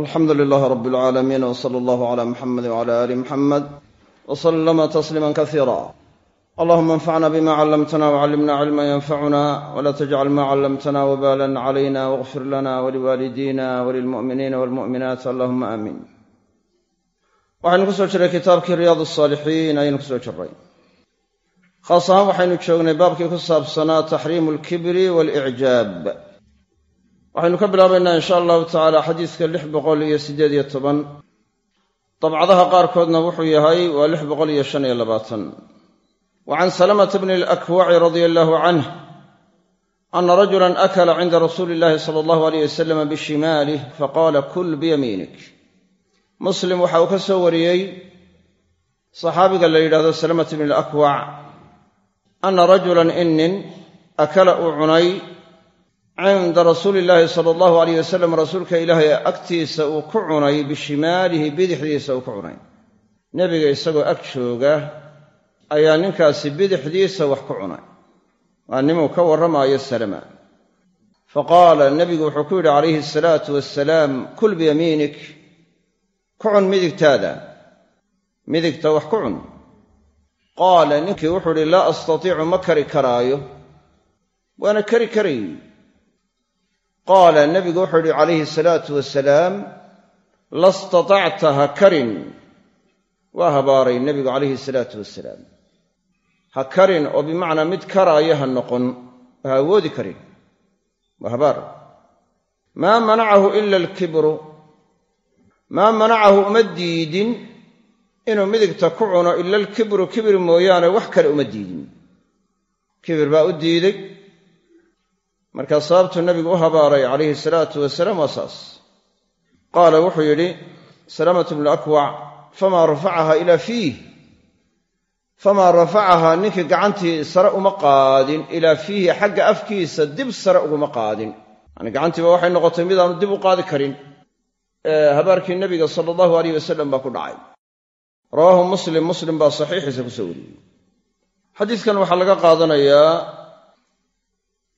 alxamdu lilaah rab alcaalamiin w sala allahu cala muxamedi wcala aali muxamed w salama tasliima kasiira allahuma anfacna bima callamtana wcallimna cilma yanfacuna wla tajcal ma callamtana wbalan calayna wاغfir lana waliwaalidina walilmu'miniina walmu'minaat allahuma aamiin waxaynu ku soo jiray kitaabkii riyaad asaalixiin ayaynu ku soo jiray. Khaas ahaan waxaynu joognay baabkii ku saabsanaa taxriimu alkibri waalicjaab waxaynu ka bilaabaynaa in sha allahu tacaala xadiiska lix boqol iyo siddeed iyo toban. Dabcadaha qaarkoodna wuxuu yahay waa lix boqol iyo shan iyo labaatan. Wa can salamata bni alakwaci radia allahu canh ana rajulan akala cinda rasuuli illahi sala allahu aleyh wasalama bishimaalih faqaala kul biyamiinik. Muslim waxa uu ka soo wariyey saxaabiga la yidhahdo salamata bni alakwac ana rajulan inin akala uu cunay cinda rasuuli illaahi sala allahu alayh wasalam rasuulka ilaahay agtiisa uu ku cunay bishimaalihi bidixdiisa uu ku cunay. Nebiga isagoo ag jooga ayaa ninkaasi bidixdiisa wax ku cunay. Waa nimuu ka warramaayo salama. Fa qaala nebigu wuxuu ku yidhi calayhi asalaatu wassalaam kul biyamiinik ku cun midigtaada. Midigta wax ku cun. Qaala ninkii wuxuu idhi laa astatiicu ma kari karaayo. Waana kari karay qaala nebigu wuxuu idhi calayhi salaatu wasalaam la statacta ha karin waa habaaray nebigu calayhi salaatu wasalaam ha karin oo bimacnaa mid karaaya ha noqon ha awoodi karin. Waa habaar. Maa manacahu ila alkibru. Maa manacahu uma diidin. Inuu midigta ku cuno ila alkibru kibir mooyaane wax kale uma diidin. Kibir baa u diiday markaa sababtuu nebigu u habaaray calayhi salaatu wasalaam waa saas. Qaala wuxuu yidhi salaamatu bnu akwac famaa rafacahaa ilaa fiih? Famaa rafacahaa ninkii gacantii sare uma qaadin ilaa fiihi xagga afkiisa dib sare uguma qaadin. Yacni gacantiiba waxay noqotay midaanu dib u qaadi karin. Ee habaarkii nebiga sala allahu aleyh wasalam baa ku dhacay. Rawaahu muslim muslim baa saxiixiisa ku soo wariyey. Xadiidkan waxaa laga qaadanayaa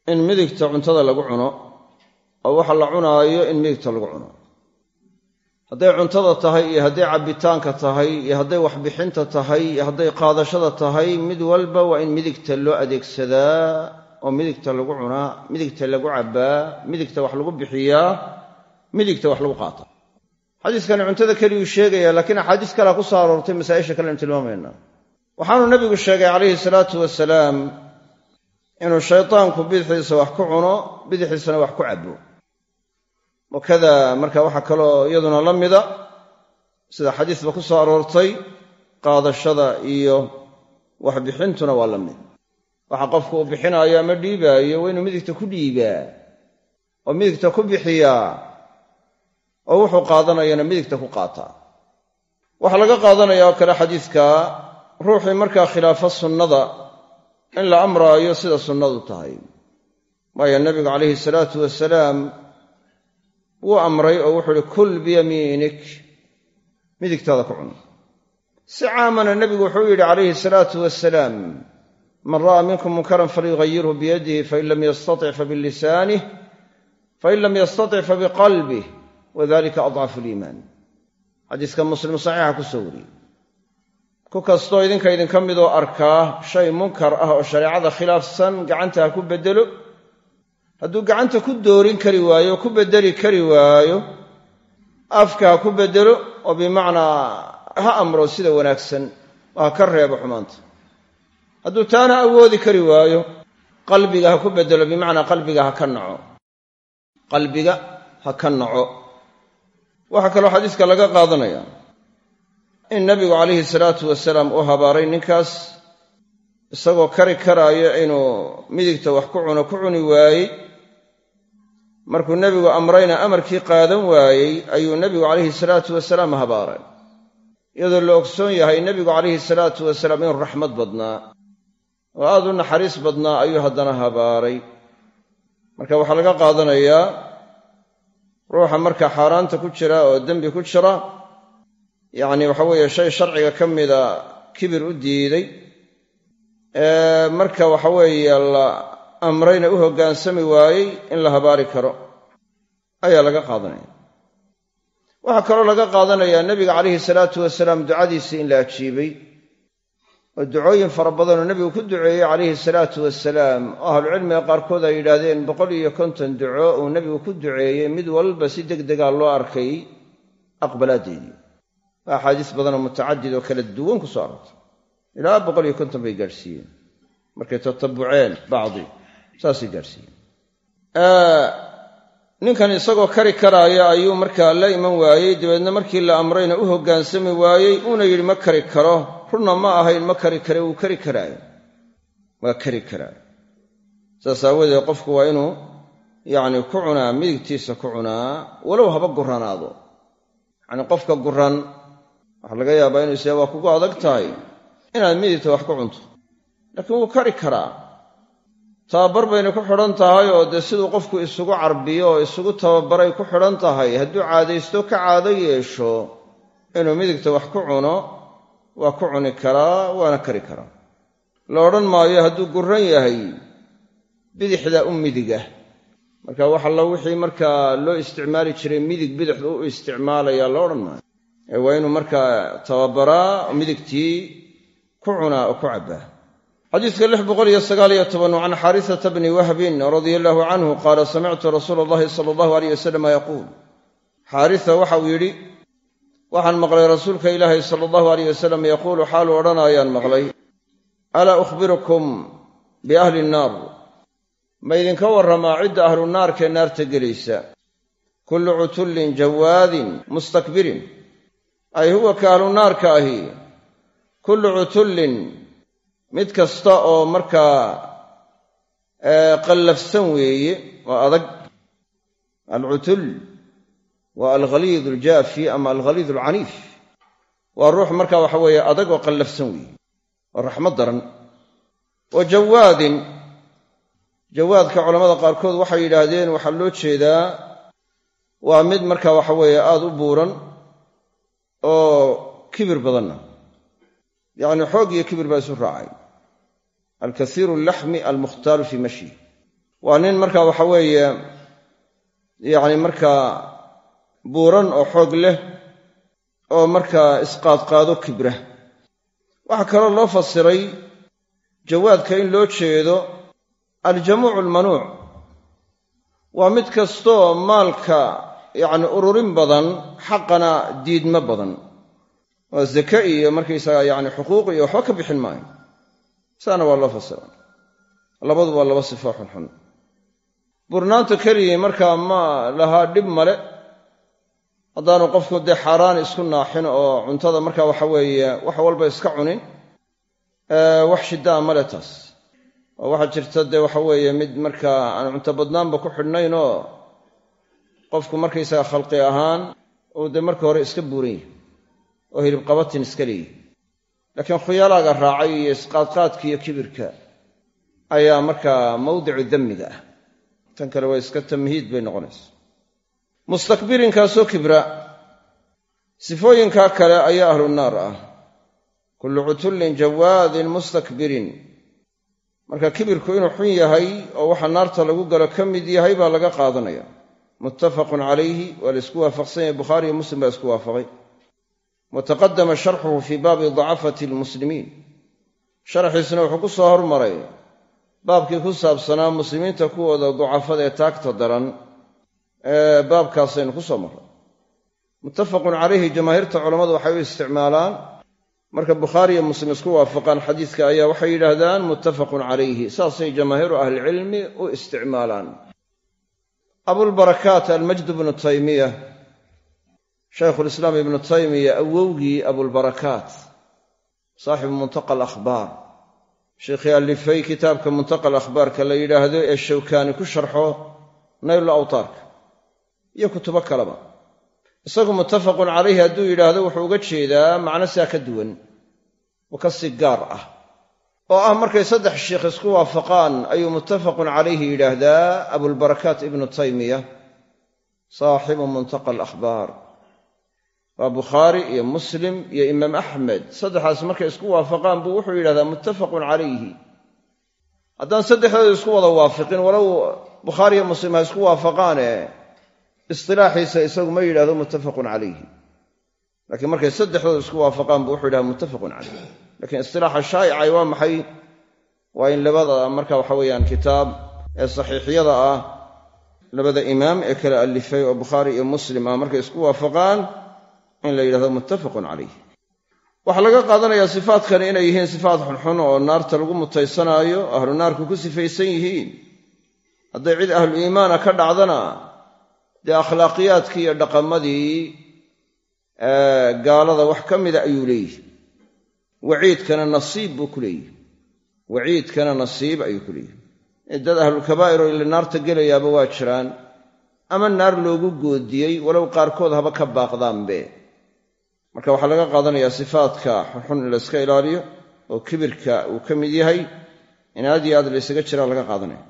in midigta cuntada lagu cuno oo waxa la cunaayo in midigta lagu cuno. Hadday cuntada tahay iyo hadday cabbitaanka tahay iyo hadday waxbixinta tahay iyo hadday qaadashada tahay mid walba waa in midigta loo adeegsadaa oo midigta lagu cunaa midigta lagu cabbaa midigta wax lagu bixiyaa midigta wax lagu qaata. Xadiiskani cuntada keliyuu sheegaya laakiin axaadiis kalea ku soo aroortay masaa'isha kale aynu tilmaamayna waxaanu nebigu sheegay calayhi salaatu wasalaam inuu shaydaanku bidixdiisa wax ku cuno bidixdiisana wax ku cabbo. Wakada marka waxaa kaloo iyaduna la mida sida xadiisba ku soo aroortay qaadashada iyo waxbixintuna waa la mid. Waxa qofku uu bixinaayo ama dhiibaayo waa inuu midigta ku dhiibaa oo midigta ku bixiyaa oo wuxuu qaadanayana midigta ku qaataa waxaa laga qaadanaya oo kale xadiidka ruuxii markaa khilaafo sunnada in la amraayo sida sunnadu tahay. Waayo nebigu calayhi salaatu wasalaam wuu amray oo wuxuu uhi kul biyamiinik. Midigtaada ku cun. Si caamana nebigu wuxuu yidhi calayhi salaatu wasalaam man ra'aa minkum munkaran falyugayirhu biyadihi fain lam yastatic fabilisaanih fain lam yastatic fabiqalbih wadalika adcafu liimaan xadiiska muslim saxiixa ku soo wariyey ku kastoo idinka idinka midoo arkaa shay munkar ah oo shareecada khilaafsan gacanta ha ku beddelo. Hadduu gacanta ku doorin kari waayo ku beddeli kari waayo afka ha ku beddelo oo bimacnaa ha amro sida wanaagsan oo ha ka reebo xumaanta. Hadduu taana awoodi kari waayo qalbiga ha ku beddelo bimacnaa qalbiga ha ka naco qalbiga ha ka naco waxaa kaloo xadiiska laga qaadanaya in nabigu calayhi salaatu wasalaam uu habaaray ninkaas isagoo kari karaayo inuu midigta wax ku cuno ku cuni waayey. Markuu nebigu amrayna amarkii qaadan waayey ayuu nebigu calayhi salaatu wasalaam habaaray. Iyadoo la ogsoon yahay nebigu calayhi salaatu wasalaam inuu raxmad badnaa. Oo aad u naxariis badnaa ayuu haddana habaaray. Marka waxaa laga qaadanayaa ruuxa marka xaaraanta ku jira oo dembi ku jira yacni waxa weeye shay sharciga ka mida kibir u diiday marka waxa weeye la amrayna u hoggaansami waayey in la habaari karo ayaa laga qaadanaya. Waxaa kaloo laga qaadanayaa nebiga calayhi salaatu wasalaam ducadiisii in la ajiibay oo ducooyin fara badanoo nebigu ku duceeyey calayhi salaatu wasalaam oo ahlucilmiga qaarkood ay yidhaahdeen boqol iyo konton duco uu nebigu ku duceeyey mid walba si deg degaa loo arkay aqbalaadeedii axaadiis badanoo mutacadid oo kala duwan ku soo arortay ilaa boqol iyo konton bay gaadhsiiyeen markay tatabuceen bacdi saasay gaadhsiiyeen ninkan isagoo kari karaaya ayuu markaa la iman waayey dabeedna markii la amrayna u hoggaansami waayey uuna yidhi ma kari karo runna ma ahayn ma kari kare wuu kari karaayo. Waa kari karaayo. Saas aawadeed qofku waa inuu yacni ku cunaa midigtiisa ku cunaa walow haba guranaado. Yacnii qofka guran waxaa laga yaabaa isyaa waa kugu adag tahay inaad midigta wax ku cunto. Laakiin wuu kari karaa. Tababar bayna ku xidhan tahay oo dee siduu qofku isugu carbiyo oo isugu tababaray ku xidhan tahay hadduu caadaysto ka caado yeesho inuu midigta wax ku cuno waa ku cuni karaa waana kari karaa. La odhan maayo hadduu gurran yahay bidixda u midiga. Marka wax alla wixii markaa loo isticmaali jiray midig bidixda u isticmaalaya la odhan maayo waa inuu markaa tababaraa midigtii ku cunaa oo ku cabbaa xadiidka lix boqol iyo sagaal iyo toban can xaarisata bni wahbin radia allaahu canhu qaala samictu rasuula allahi sala allahu aleyh wasalama yaquul. Xaarisa waxauu yidhi waxaan maqlay rasuulka ilaahi sala allahu aleyh wasalam yaquulu xaaluu odhanaayaan maqlay. Alaa ukhbirukum biahli nnaar ma idinka warramaa cidda ahlu naarkee naarta gelaysa. Kullu cutullin jawaadin mustakbirin ay huwa ka ahlu naarka ahi kullu cutullin mid kasta oo markaa qallafsan weeye waa adag. Alcutul waa alghaliid aljaafi ama alghaliid alcaniif waa ruux markaa waxa weeye adag oo qallafsan weeye waa raxmad daran. Wa jawaadin jawaadka culamada qaarkood waxay yidhaahdeen waxaa loo jeedaa waa mid markaa waxa weeye aada u buuran oo kibir badanna. Yacni xoog iyo kibir baa isu raacay. Alkasiiru allaxmi almukhtaaru fii mashyi. Waa nin markaa waxa weeye yacni markaa buuran oo xoog leh oo markaa isqaadqaado kibra. Waxaa kaloo loo fasiray jawaadka in loo jeedo aljamuucu almanuuc. Waa mid kastooo maalka yacni ururin badan xaqana diidmo badan. Waa zake iyo markaysaga yacni xuquuq iyo waxba ka bixin maayo. Saana waa loo fasira. Labadu waa laba sifo xunxun burnaanta keligii markaa ma lahaa dhib male. Haddaanu qofku dee xaaraan isku naaxin oo cuntada marka waxa weeye wax walba iska cunin wax shiddaa male taas. Oo waxaa jirta dee waxa weeye mid markaa aan cunto badnaanba ku xidhnayn oo qofku markaysaga khalqi ahaan uu dee marka hore iska buuran yahay oo hilib qabatin iska leeyahy laakiin khuyaalaaga raacay iyo isqaadqaadka iyo kibirka ayaa markaa mawdicu dammiga ah. Tan kale waa iska tamhiid bay noqonaysa mustakbirinkaasoo kibra sifooyinkaa kale ayaa ahlu naar ah. Kullu cutullin jawaadin mustakbirin marka kibirku inuu xun yahay oo waxa naarta lagu galo ka mid yahay baa laga qaadanaya muttafaqun calayhi waa la isku waafaqsan yahay bukhaari iyo muslim baa isku waafaqay. Wa taqadama sharxuhu fii baabi dacafati almuslimiin. Sharxiisna wuxuu ku soo hormaray baabkii ku saabsanaa muslimiinta kuwooda ducafada ee taagta daran ee baabkaasaynu ku soo marray. Muttafaqun calayhi jamaahiirta culammadu waxay u isticmaalaan. Marka bukhaari iyo muslim isku waafaqaan xadiiska ayaa waxay yidhaahdaan muttafaqun calayhi saasay jamaahiiru ahlicilmi u isticmaalaan abulbarakaat almajd bnu taymiya shaykhulislaam ibnu taymiya awowgii abulbarakaat saaxibu muntaqa alakhbaar sheikhii allifay kitaabka muntaqa alakhbaarka la yidhaahdo ee shawkaani ku sharxo naylu awtaarka iyo kutubo kaleba. Isagu muttafaqun calayhi hadduu yidhaahdo wuxuu uga jeedaa macno sidaa ka duwan oo ka si gaar ah oo ah markay saddex sheikh isku waafaqaan ayuu muttafaqun calayhi yidhaahdaa abulbarakaat ibnu taymiya saaxibu muntaqa alakhbaar waa bukhaari iyo muslim iyo imaam axmed. Saddexaas markay isku waafaqaan buu wuxuu yidhahdaa muttafaqun calayhi. Haddaan saddexdooda isku wada waafiqin walow bukhaari iyo muslim ha isku waafaqaane istilaaxiisa isagu ma yidhahdo muttafaqun calayhi. Laakiin markay saddexdooda isku waafaqaan buu wuxuu yidhaha muttafaqun calayh lakiin istilaaxa shaa'icay waa maxay? Waa in labada marka waxa weeyaan kitaab ee saxiixyada ah labada imaam ee kala alifay oo bukhaari iyo muslim ah markay isku waafaqaan in la yidhahdo muttafaqun calayh waxaa laga qaadanayaa sifaadkani inay yihiin sifaat xunxun oo naarta lagu mutaysanaayo ahlu naarku ku sifaysan yihiin. Hadday cid ahlu iimaana ka dhacdana dee akhlaaqiyaadkii iyo dhaqamadii gaalada wax ka mida ayuu leeyihi waciidkana nasiib buu ku leeyihi waciidkana nasiib ayuu ku leeyihi dad ahlulkabaa'ir oo ila naarta gelayaaba waa jiraan. Ama naar loogu goodiyey walow qaarkood haba ka baaqdaanbe. Marka waxaa laga qaadanayaa sifaadka xunxun in layska ilaaliyo oo kibirka uu ka mid yahay in aad iyo aad laysaga jiraa laga qaadanaya.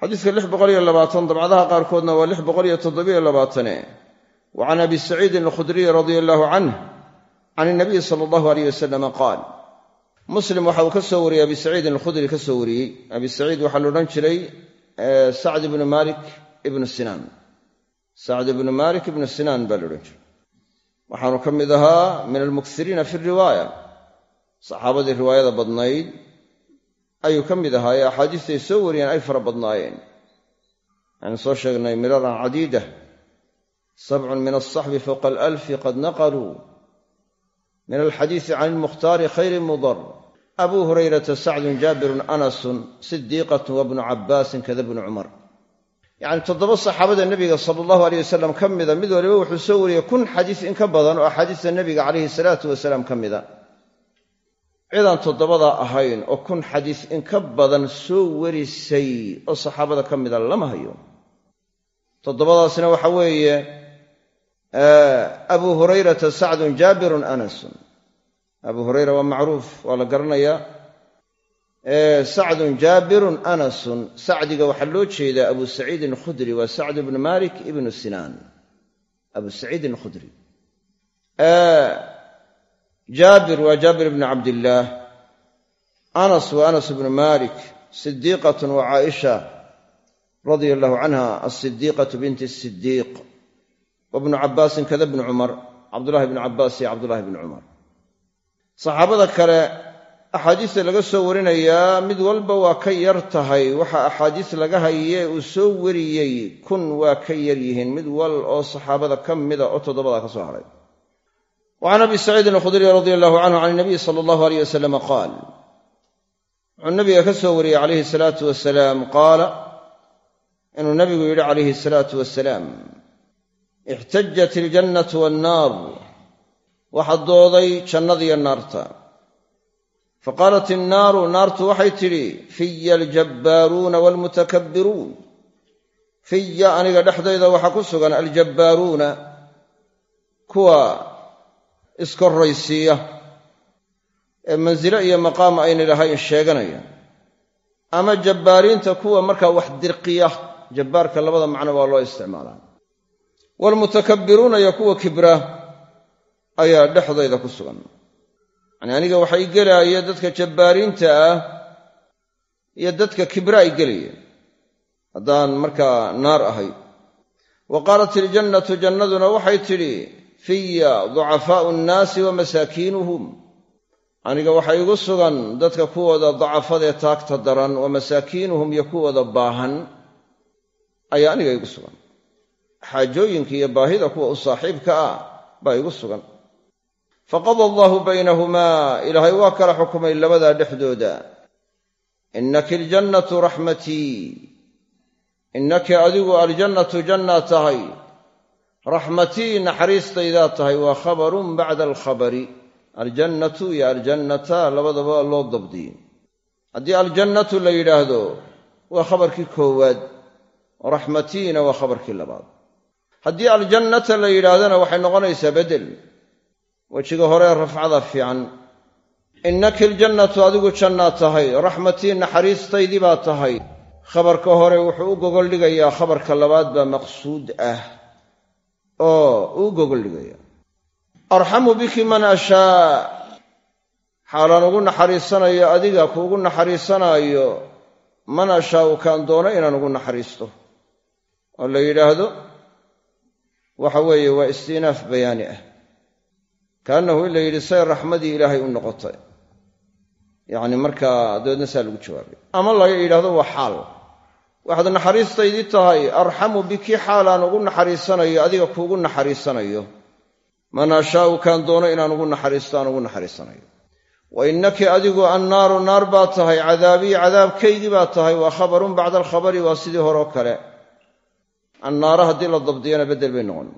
Xadiiska lix boqoliyo labaatan dabcadaha qaarkoodna waa lix boqoliyo toddobiyo labaatane. Wa can abi saciidin alkhudriy radia allaahu canh can inabiyi sala allahu aleyh wasalama qaal muslim waxa uu ka soo wariyey abi saciidin alkhudri ka soo wariyey abi saciid waxaa la odhan jiray sacd ibnu malik ibnu sinaan sacd ibnu malik ibnu sinaan baa la odhan jiray waxaanu ka mid ahaa min almuksiriina fi riwaaya saxaabadii riwaayada badnayd ayuu ka mid ahaa ee axaadiistay soo wariyeen ay fara badnaayeen waxaynu soo sheegnay miraran cadiida sabcun min alsaxbi fowqa alalfi min alxadiisi can ilmukhtaari khayri mudar abuu hurayrata sacdun jaabirun anasun sidiiqatun wabnu cabbaasin kada bnu cumar yacni toddoba saxaabada nebiga sala allahu aleyh wasalam ka mida mid waliba wuxuu soo wariyey kun xadiis in ka badan oo axaadiista nebiga calayhi salaatu wasalaam ka mida cidaan toddobada ahayn oo kun xadiis in ka badan soo warisay oo saxaabada ka mida lama hayo toddobadaasna waxa weeye abuu hurayrata sacdun jaabirun anasun. Abuu hurayra waa macruuf waa la garanayaa. Sacdun jaabirun anasun sacdiga waxaa loo jeedaa abu saciidin alkhudri waa sacd ibnu malik ibnu sinaan. Abu saciidin alkhudri jaabir waa jaabir ibnu cabdillaah anas waa anas ibnu malik sidiiqatun waa caaisha radia allahu canha asidiiqatu binti sidiiq wabnu cabbaasin kada bnu cumar cabdullahi bnu cabbaas iyo cabdullahi bnu cumar saxaabada kale axaadiista laga soo warinayaa mid walba waa ka yar tahay waxa axaadiis laga haye uu soo wariyey kun waa ka yar yihiin mid wal oo saxaabada ka mida oo toddobadaa ka soo hadhay wa can abi saciidin alkhudriy radia allahu canhu can inabiy sala allahu aleyh wasalama qaal wuxuu nabiga ka soo wariyey calayhi salaatu wasalaam qaala inuu nabigu yidhi calayhi salaatu wasalaam ixtajat iljannatu wannaar waxaa dooday jannadiyo naarta faqaalat innaaru naartu waxay tidhi fiya aljabbaaruuna waalmutakabbiruun fiya aniga dhexdayda waxaa ku sugan aljabbaaruuna kuwa iskorraysiiya ee mansilo iyo maqaam ayna lahayn sheeganaya ama jabbaariinta kuwa markaa wax dirqiya jabbaarka labada macno waa loo isticmaalaa waalmutakabbiruuna iyo kuwa kibra ayaa dhexdayda ku sugan. Yacni aniga waxay gelaaya dadka jabbaariinta ah iyo dadka kibra ay gelayeen. Haddaan markaa naar ahay wa qaalat iljannatu jannaduna waxay tidhi fiya ducafaa'u nnaasi wa masaakiinuhum. Aniga waxaa igu sugan dadka kuwooda dacafadee taagta daran wa masaakiinuhum iyo kuwooda baahan ayaa aniga igu sugan xaajooyinka iyo baahida kuwa u saaxiibka ah baa igu sugan. Faqada allaahu baynahumaa ilaahay waa kala xukumay labadaa dhexdooda. Innaki aljannatu raxmatii innaki adigu aljannatu jannaa tahay. Raxmatii naxariistaydaa tahay waa khabarun bacda alkhabari. Aljannatu iyo aljannata labadaba loo dabdiyey haddii aljannatu la yidhaahdo waa khabarkii koowaad raxmatiina waa khabarkii labaad haddii aljannata la yidhaahdana waxay noqonaysaa beddel wejiga hore rafcada fiican. Innaki aljannatu adigu jannaa tahay. Raxmatii naxariistaydii baa tahay. Khabarka hore wuxuu u gogoldhigayaa khabarka labaad baa maqsuud ah. Oo uu gogoldhigaya arxamu biki man ashaa. Xaalaan ugu naxariisanayo adiga kuugu naxariisanaayo. Man ashaau kaan doono inaan ugu naxariisto. Oo la yidhaahdo waxa weeye waa istiinaaf bayaani ah. Kaannahu in la yidhi say raxmadii ilaahay u noqotay. Yacni markaa dabeedna saa lagu jawaabay. Ama laga yidhahdo waa xaal. Waxaad naxariistaydii tahay arxamu biki xaalaan ugu naxariisanayo adiga kuugu naxariisanayo. Man ashaa'u kaan doono inaan ugu naxariisto aan ugu naxariisanayo. Wa innaki adigu annaaru naar baa tahay cadaabii cadaabkaygii baa tahay waa khabarun bacda alkhabari waa sidii horeo kale annaara haddii la dabdiyana beddel bay noqon.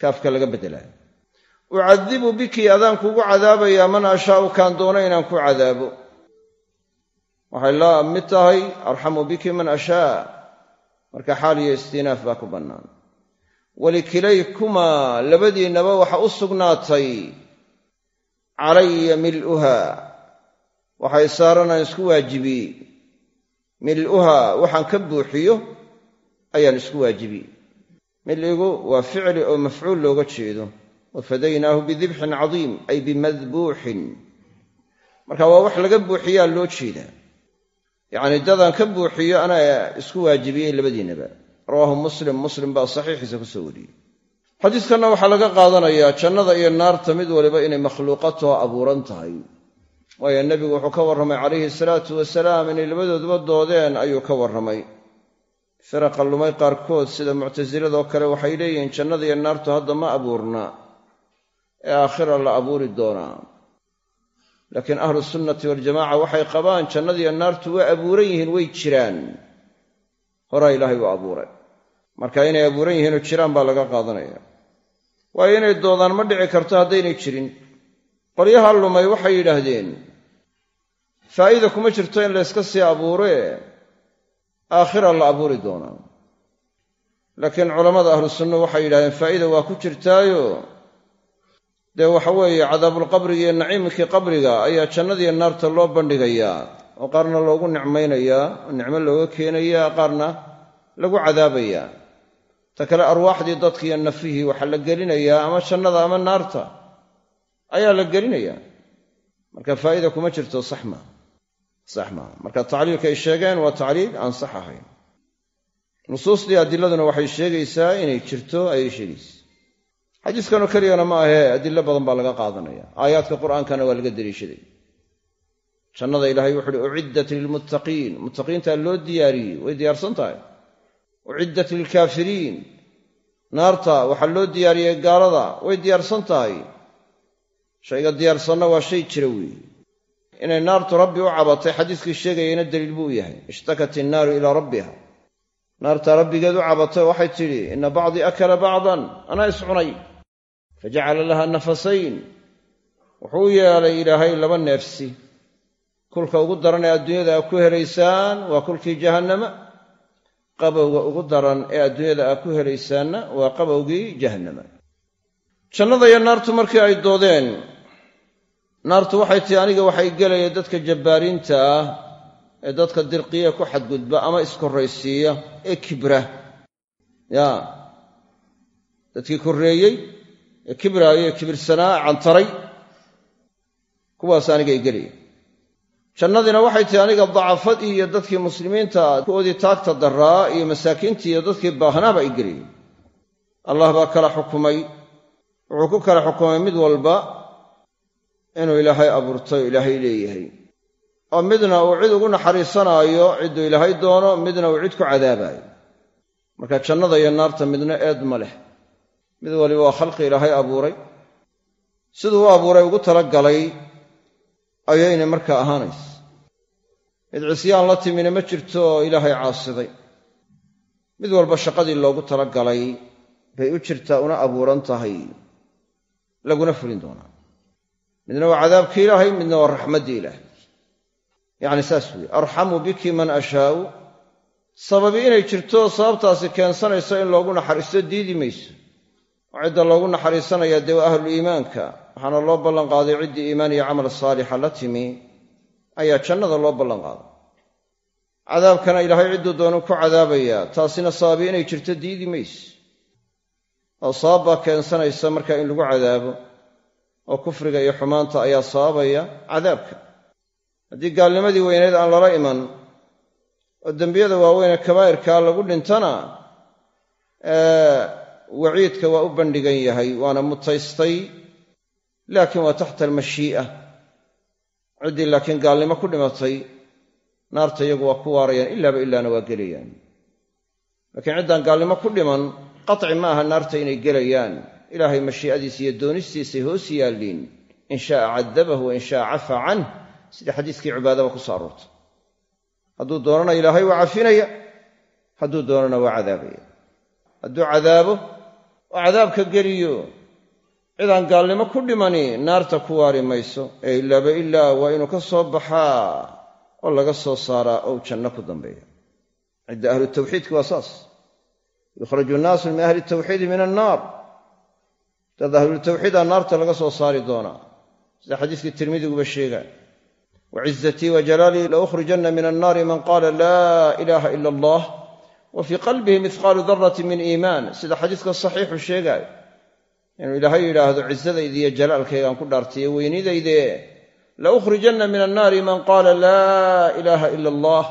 Kaafka laga beddelaa ucadibu biki adaan kugu cadaabayaa man ashaa'u kaan doono inaan ku cadaabo. Waxay la mid tahay arxamu biki man ashaa. Marka xaal iyo istinaaf baa ku bannaan. Walikilaykumaa labadiinnaba waxa u sugnaatay calaya mil'uha. Waxay saaranaan isku waajibiyey mil'uha waxaan ka buuxiyo ayaan isku waajibiyey mil'igu waa ficli oo mafcuul looga jeedo. Wafadaynaahu bidibxin cadiim ay bimadbuuxin. Marka waa wax laga buuxiyaa loo jeedaa yacni dadaan ka buuxiyo anaa isku waajibiyey labadiinnaba rawaahu muslim muslim baa saxiixiisa ku soo wariyey. Xadiiskanna waxaa laga qaadanayaa jannada iyo naarta mid waliba inay makhluuqatoo abuuran tahay. Waayo nebigu wuxuu ka warramay calayhi salaatu wasalaam inay labadooduba doodeen ayuu ka warramay firaqa lumay qaarkood sida muctasiladoo kale waxay leeyihiin jannada iyo naartu hadda ma abuurna. Ee aakhira la abuuri doonaa laakiin ahlu sunnati waljamaca waxay qabaan jannadiiyo naartu way abuuran yihiin way jiraan. Horaa ilaahay u abuuray. Marka inay abuuran yihiinoo jiraan baa laga qaadanaya. Waayo inay doodaan ma dhici karto haddaynay jirin. Qolyaha lumay waxay yidhaahdeen faa'iida kuma jirto in layska sii abuuree aakhira la abuuri doonaa laakiin culammada ahlu sunna waxay yidhahdeen faa'iida waa ku jirtaayo. Dee waxa weeye cadaabulqabriga iyo naciimkii qabriga ayaa jannadiiyo naarta loo bandhigayaa oo qaarna loogu nicmaynayaa oo nicmo looga keenayaa qaarna lagu cadaabayaa ta kale arwaaxdii dadkiiyo nafihii waxaa la gelinayaa ama jannada ama naarta ayaa la gelinayaa marka faa'ida kuma jirto sax maa sax maa marka tacliilka ay sheegeen waa tacliil aan sax ahayn. Nusuustii adiladuna waxay sheegaysaa inay jirto ayay sheegaysa xadiiskanoo keliyana ma ahee adilo badan baa laga qaadanaya. Aayaadka qur'aankana waa laga deliishaday jannada ilaahay wuxu uhi uciddat lilmuttaqiin. Muttaqiintaa loo diyaariyey way diyaarsan tahay. Uciddat lilkaafiriin. Naarta waxaa loo diyaariyey gaalada way diyaarsan tahay. Shayga diyaarsanna waa shay jira weeye inay naartu rabbi u cabatay xadiiskii sheegayayna daliil buu yahay. Ishtakat innaaru ilaa rabbiha. Naartaa rabbigeed u cabatay waxay tidhi inna bacdii akala bacdan anaa iscunay. Fajacala laha nafasayn. Wuxuu yeelay ilaahay laba neefsi. Kulka ugu daran ee adduunyada aa ku helaysaan waa kulkii jahannama. Qabowga ugu daran ee adduunyada aa ku helaysaanna waa qabowgii jahannama. Jannada iyo naartu markii ay doodeen naartu waxay tihi aniga waxay gelaya dadka jabbaariinta ah ee dadka dirqiya ku xadgudba ama iskorraysiiya ee kibra. Ya. Dadkii korreeyey ee kibraayo kibirsanaa cantaray kuwaas aniga ay gelaya jannadiina waxay tihi aniga dacafadii iyo dadkii muslimiinta kuwoodii taagta daraa iyo masaakiintii iyo dadkii baahnaaba ay gelayay allah baa kala xukumay wuxuu ku kala xukumay mid walba inuu ilaahay abuurtay ilaahay leeyahay. Oo midna uu cid ugu naxariisanaayo cidduu ilaahay doono midna uu cid ku cadaabaayo. Marka jannada iyo naarta midna eed ma leh. Mid waliba waa khalqi ilaahay abuuray. Siduu u abuuray ugu talagalay ayaynay markaa ahaanaysa mid cisyaan la timina ma jirto oo ilaahay caasiday. Mid walba shaqadii loogu talagalay bay u jirtaa una abuuran tahay laguna fulin doonaa midna waa cadaabkii ilaahay midna waa raxmaddii ilaahay. Yacni saas weeye arxamu biki man ashaau. Sababi inay jirto sababtaasi keensanayso in loogu naxariisto diidi mayso. Oo cidda loogu naxariisanaya dee waa ahlu iimaanka. Waxaana loo ballan qaaday ciddii iimaan iyo camal saalixa la timi ayaa jannada loo ballan qaaday cadaabkana ilaahay cidduu doonu ku cadaabayaa taasina sababi inay jirto diidi mayso. Oo sabab baa keensanaysa markaa in lagu cadaabo oo kufriga iyo xumaanta ayaa sababaya cadaabka. Haddii gaalnimadii weyneyd aan lala iman oo dembiyada waaweynee kabaa'irkaa lagu dhintana waciidka waa u bandhigan yahay waana mutaystay laakiin waa taxta almashii'a. Ciddii laakiin gaalnimo ku dhimatay naarta iyagu waa ku waarayaan ilaaba ilaana waa gelayaan. Laakiin ciddaan gaalnimo ku dhiman qaci ma aha naarta inay gelayaan ilaahay mashii'adiisa iyo doonistiisay hoos yaalliin. In shaaa cadabahu wa in shaaa cafaa canh sidii xadiiskii cibaadaba ku soo aroortay. Hadduu doonana ilaahay waa cafinaya hadduu doonana waa cadaabaya. Hadduu cadaabo oo cadaabka geliyo. Cidaan gaalnimo ku dhimani naarta ku waari mayso. Ee ilaaba ilaa waa inuu ka soo baxaa oo laga soo saaraa ou janno ku dambeeya. Cidda ahlu tawxiidki waa saas. Yukhraju nnaasu min ahli tawxiidi min annaar dad ahlutawxiida naarta laga soo saari doonaa sida xadiiskii tirmidiguba sheegaan wacizatii wajalaalii laukhrijanna min annaari man qaala laa ilaaha ila allah wa fii qalbihi mihqaalu darati min iimaan. Sida xadiiska saxiixu sheegaayo inuu ilaahay yidhaahdo cisadayda iyo jalaalkaygaan ku dhaartayo weynidayde laukhrijanna min annaari man qaala laa ilaaha ila allah.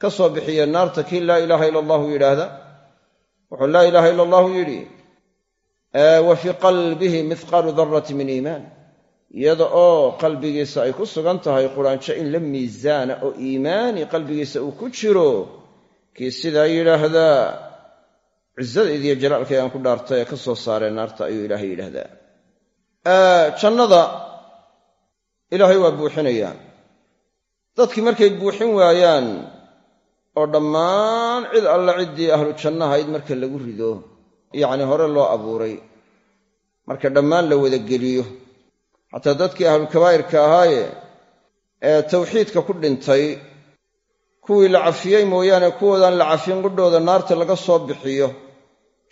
Ka soo bixiya naarta kii laa ilaaha ila allahu yidhaahda wuxuu laa ilaaha ila allahu yidhi wa fii qalbihi mihqaalu darati min iimaan. Iyada oo qalbigiisa ay ku sugan tahay quraanjo in la miisaana oo iimaani qalbigiisa uu ku jiro kii sidaa yidhaahdaa cisadayda iyo jalaalkaygaan ku dhaartay ee ka soo saaree naarta ayuu ilaahay yidhaahdaa. Jannada ilaahay waa buuxinayaa dadkii markay buuxin waayaan oo dhammaan cid alla ciddii ahlu jannahayd marka lagu rido yacni hore loo abuuray marka dhammaan la wada geliyo xataa dadkii ahlulkabaa'irka ahaaye ee tawxiidka ku dhintay kuwii la cafiyey mooyaane kuwoodaan la cafin qudhooda naarta laga soo bixiyo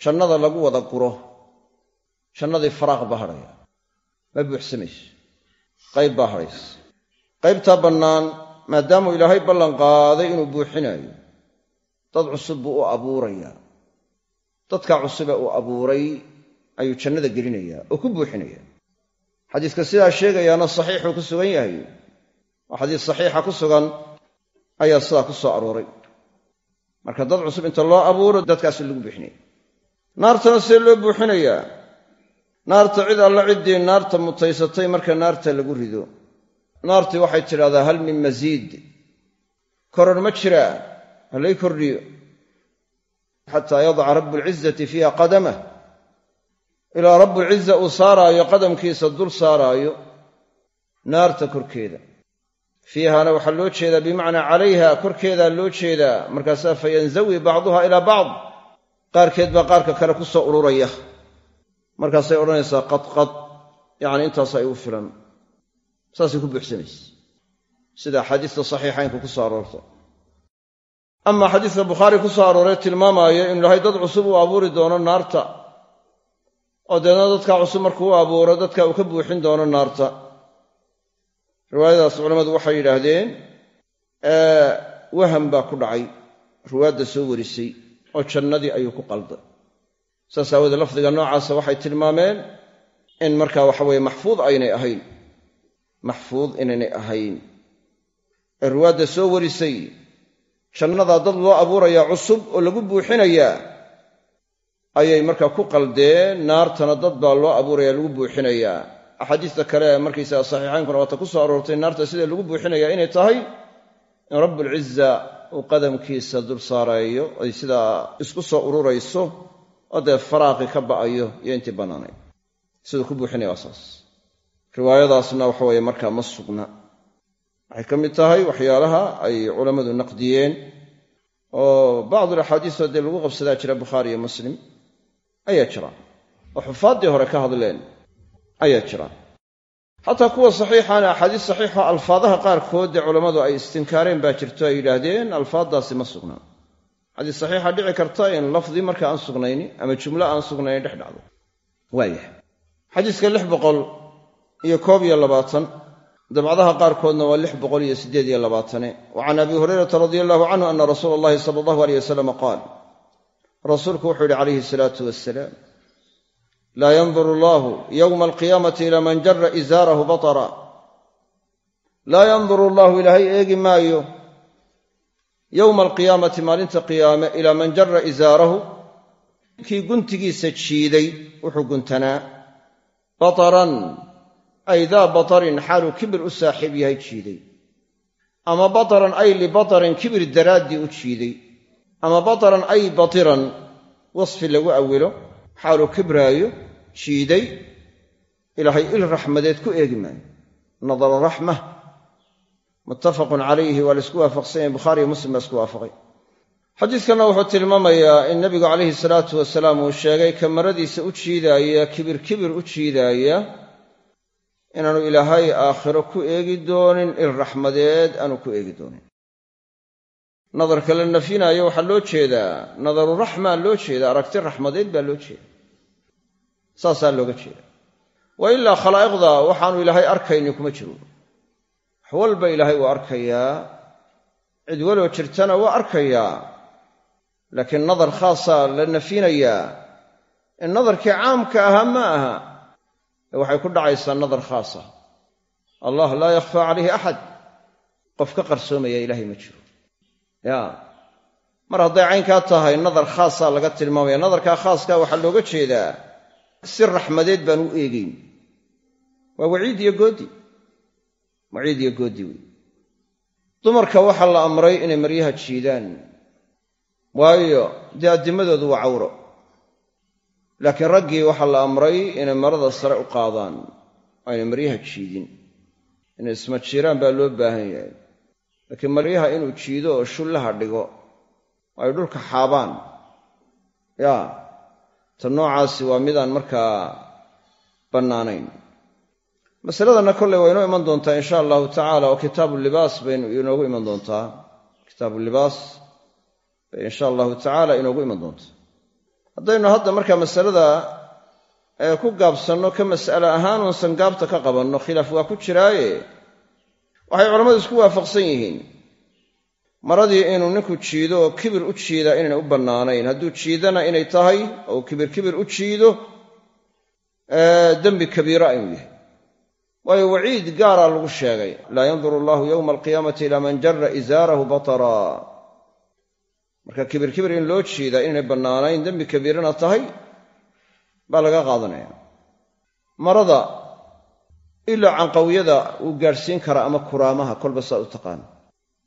jannada lagu wada guro jannadii faraaq baa hadhaya ma buuxsamayso. Qayb baa hadhaysa qaybtaa bannaan maadaamuu ilaahay ballan qaaday inuu buuxinayo dad cusub buu u abuurayaa dadkaa cusube uu abuuray ayuu jannada gelinayaa oo ku buuxinaya. Xadiiska sidaa sheegayaana saxiixuu ku sugan yahay. Oo xadiis saxiixa ku sugan ayaa sidaa ku soo arooray. Marka dad cusub inta loo abuuro dadkaasi lagu buuxinaya naartana see loo buuxinayaa naarta cid alla ciddii naarta mutaysatay marka naarta lagu rido. Naartii waxay tidhahdaa hal min masiid koror ma jiraa halay kordhiyo xataa yadaca rabbulcizati fiiha qadamah. Ilaa rabbulciza uu saaraayo qadamkiisa dul saaraayo naarta korkeeda. Fiihaana waxaa loo jeedaa bimacnaa calayha korkeedaa loo jeedaa. Markaasaa fayanzawi bacduha ilaa bacd. Qaarkeed baa qaarka kale ku soo ururaya. Markaasay odhanaysaa qadqad yacni intaasa igu filan. Saasay ku buuxsamaysa sida axaadiista saxiixaynka ku soo aroortay ama xadiiska bukhaari ku soo arooree tilmaamaya inu ilaahay dad cusub uu abuuri doono naarta. Oo deedna dadkaa cusub markuu u abuuro dadka uu ka buuxin doono naarta. Riwaayadaas culammadu waxay yidhaahdeen waham baa ku dhacay. Riwaayadda soo warisay oo jannadii ayuu ku qalday. Saas aawoodee lafdiga noocaasa waxay tilmaameen in markaa waxaweye maxfuud aynay ahayn. Maxfuud inaynay ahayn. Ee riwaayadda soo warisay jannadaa dad loo abuurayaa cusub oo lagu buuxinayaa ayay markaa ku qaldeen naartana dad baa loo abuuraya lagu buuxinayaa axaadiista kale ee markaysaga saxiixaynkuna waata ku soo aroortay naarta sida lagu buuxinayaa inay tahay? In rabbulciza uu qadamkiisa dul saarayo ay sidaa isku soo ururayso oo dee faraaqi ka ba'ayo iyo intii bannaanayd. Siduu ku buuxinaya waa saas. Riwaayadaasna waxa weeye markaa ma sugna waxay ka mid tahay waxyaalaha ay culammadu naqdiyeen oo bacdul axaadiisoo dee lagu qabsadaa jira bukhaari iyo muslim ayaa jira. Oo xufaaddii hore ka hadleen ayaa jira. Xataa kuwa saxiixaana axaadiis saxiixo alfaadaha qaarkood dee culammadu ay istinkaareen baa jirto ay yidhaahdeen alfaaddaasi ma sugnaa xadiis saxiixa dhici karta in lafdi marka aan sugnayni ama jumlo aan sugnayn dhex dhacdo. Waayah xadiiska lix boqol iyo koob iyo labaatan dabcadaha qaarkoodna waa lix boqol iyo siddeed iyo labaatane wa can abi hurayrata radia allahu canhu ana rasuula allahi sala allahu aleyh wasalam qaal rasuulku wuxuu yidhi calayhi asalaatu wasalaam laa yanduru allahu yowma alqiyaamati ila man jara izaarahu batara. Laa yanduru allahu ilaahay eegi maayo yowma alqiyaamati maalinta qiyaame ilaa man jara izaarahu. Kii guntigiisa jiiday wuxuu ay daa batarin xaaluu kibir u saaxiib yahay jiiday ama bataran ay libatarin kibir daraaddii u jiiday ama bataran ay batiran wasfi lagu awilo xaaluu kibraayo jiiday ilaahay il raxmadeed ku eegi maayo nadara raxma muttafaqun calayhi waa la isku waafaqsan yahay bukhaariyo muslim baa isku waafaqay xadiidkanna wuxuu tilmaamayaa in nebigu calayhi salaatu wasalaam uu sheegay ka maradiisa u jiidaaya kibir kibir u jiidaaya inaanu ilaahay aakhiro ku eegi doonin il raxmadeed aanu ku eegi doonin. Nadarka la nafyinaayo waxaa loo jeedaa nadaru raxmaa loo jeeda aragti raxmadeed baa loo jeeda saasaa looga jeeda wa ilaa khalaa'iqda waxaanu ilaahay arkaynin kuma jiro wax walba ilaahay waa arkayaa cid waloo jirtana waa arkayaa. Laakiin nadar khaasaa la nafyinayaa in nadarkii caamka ahaa ma aha ee waxay ku dhacaysaa nadar khaasa allah laa yakhfaa calayhi axad qof ka qarsoomaya ilaahay ma jiro. Ya. Mar hadday caynkaa tahay nadar khaasaa laga tilmaamaya. Nadarkaa khaaskaa waxaa looga jeedaa si raxmadeed baan u eegayn. Waa waciid iyo goodi. Waciid iyo goodi wey dumarka waxaa la amray inay maryaha jiidaan. Waayo dee addimadoodu waa cawro laakiin raggii waxaa la amray inay marada sare u qaadaan aynay maryaha jiidin inay isma jiraan baa loo baahan yahay. Laakiin maryaha inuu jiido oo shullaha dhigo oo ay dhulka xaabaan. Yaa ta noocaasi waa midaan markaa bannaanayn. Masaladanna kolley waa inoo iman doontaa insha allahu tacaala oo kitaabu libaas bay inoogu iman doontaa. Kitaabu libaas bay insha allahu tacaala inoogu iman doontaa haddaynu hadda markaa masalada ee ku gaabsanno ka mas'ale ahaan uunsan gaabta ka qabanno khilaaf waa ku jiraaye. Waxay culammadu isku waafaqsan yihiin. Maradii inuu ninku jiido oo kibir u jiidaa inayna u bannaanayn. Hadduu jiidana inay tahay oo kibir kibir u jiido dembi kabiira inuu yahay. Waayo waciid gaaraa lagu sheegay. Laa yanduru allahu yowma alqiyaamati ilaa man jara izaarahu batara marka kibir kibir in loo jiidaa inaynay bannaanayn dembi kabiirana tahay baa laga qaadanaya. Marada ilaa canqawiyada uu gaadhsiin karaa ama kuraamaha kolba saa u taqaan.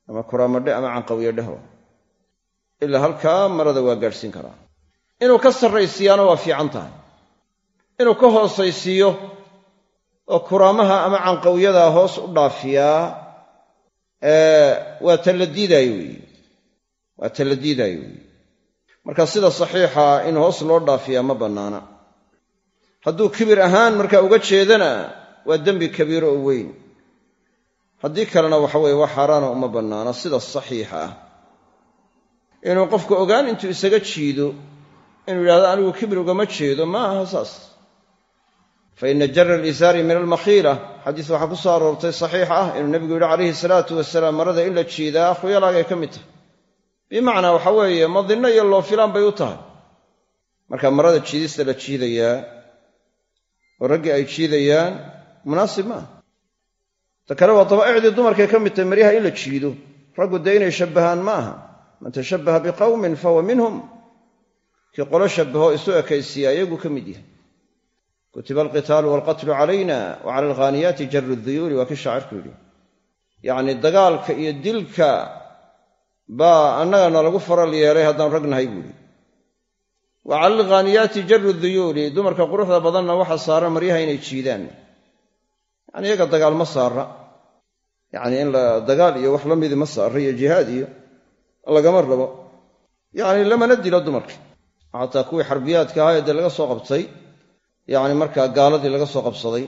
Ama kuraamadhe ama canqawiyo dhehwa ilaa halkaa marada waa gaadhsiin karaa inuu ka sarraysiiyaana waa fiican tahay. Inuu ka hoosaysiiyo oo kuraamaha ama canqawiyada hoos u dhaafiyaa waa ta la diidaayo weeye waa ta la diidaayo? Weeye marka sida saxiixa in hoos loo dhaafiyaa ma bannaana. Hadduu kibir ahaan markaa uga jeedana waa dembi kabiiro oo weyn. Haddii kalena waxa weeye waa xaaraana uma bannaana sida saxiixa ah. Inuu qofku ogaan intuu isaga jiido inuu yidhahdo anigu kibir ugama jeedo ma aha saas. Fa ina jara alisaari min almakhiila. Xadiis waxaa ku soo aroortay saxiix ah inuu nebigu yidhi calayhi salaatu wasalaam marada in la jiidaa khuyalaagay ka mid tahay bimacnaa waxa weeye madinno iyo loofilaan bay u tahay. Marka marada jiidista la jiidayaa oo raggii ay jiidayaan munaasib maaha ta kale waa dabaa'icdii dumarkay ka mid tahay maryaha in la jiido. Raggu dee inay shabbahaan ma aha. Man tashabbaha biqawmin fahuwa minhum. Kii qolo shabbaho isu ekaysiiya iyaguu ka mid yahay. Kutiba alqitaalu waalqatlu calayna wa cala alghaaniyaati jaru duyuuli waa kii shaacirku yidhi. Yacnii dagaalka iyo dilka baa annagana lagu faral yeelay haddaan ragnahay buuhi wa cala alghaaniyaati jaru duyuuli dumarka quruxda badanna waxaa saaran maryaha inay jiidaan. Yacni iyaga dagaal ma saara yacni in la dagaal iyo wax la midi ma saara iyo jihaad iyo lagama rabo. Yacni lamana dilo dumarka. Xataa kuwii xarbiyaadka ahaa ee dee laga soo qabtay yacni markaa gaaladii laga soo qabsaday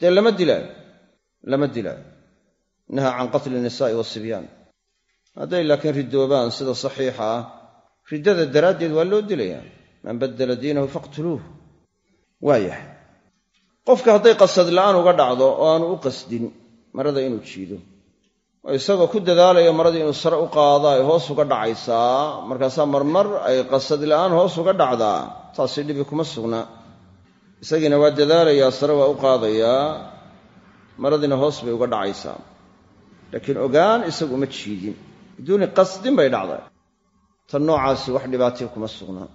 dee lama dilaayo lama dilaayo nahaa can qatli nisaa'i wasibyaan hadday laakiin ridoobaan sida saxiixa ah riddada daraaddeed waa loo dilayaa man baddala diinahu faqtuluuh. Waayahay. Qofka hadday qasad la'aan uga dhacdo oo aanu u qasdin marada inuu jiido. Oo isagoo ku dadaalayo maradii inuu sare u ay hoos uga dhacaysaa. Markaasaa marmar ay qasad la'aan hoos uga dhacdaa taasi dhibi kuma sugna. Isagiina waa dadaalayaa sare waa u qaadayaa maradiina hoos bay uga dhacaysaa. Laakiin ogaan isagu uma jiidin biduuni qasdin bay dhacday. Tan noocaasi wax dhibaataya kuma sugnaa.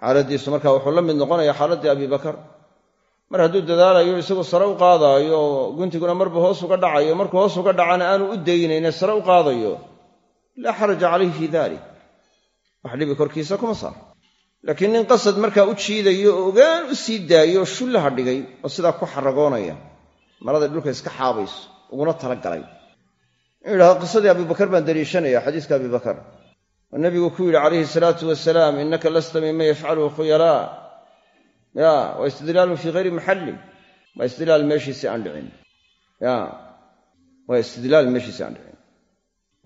Xaaladiisu markaa wuxuu la mid noqonayaa xaaladdii abibakar mar hadduu dadaalayo isagu sare u qaadaayo guntiguna marba hoos uga dhacayo markuu hoos uga dhacana aanu u daynayne sare u qaadayo laa xaraja calayhi fii dalik wax dhibi korkiisa kuma saar. Laakiin nin qasad markaa u jiidayo oo ogaan u sii daayo oo shullaha dhigay oo sidaa ku xaragoonaya maraday dhulka iska xaabayso uguna talagalay inuu yidhahdo qisadii abibakar baan daliishanaya xadiiska abibakar oo nebigu ku yidhi calayhi salaatu wasalaam innaka lasta mima yafcaluhu khuyalaa ya waa istidlaalun fii hayri maxallin waa istidlaal meeshiisii aan dhicin. Ya waa istidlaal meeshiisii aan dhicin.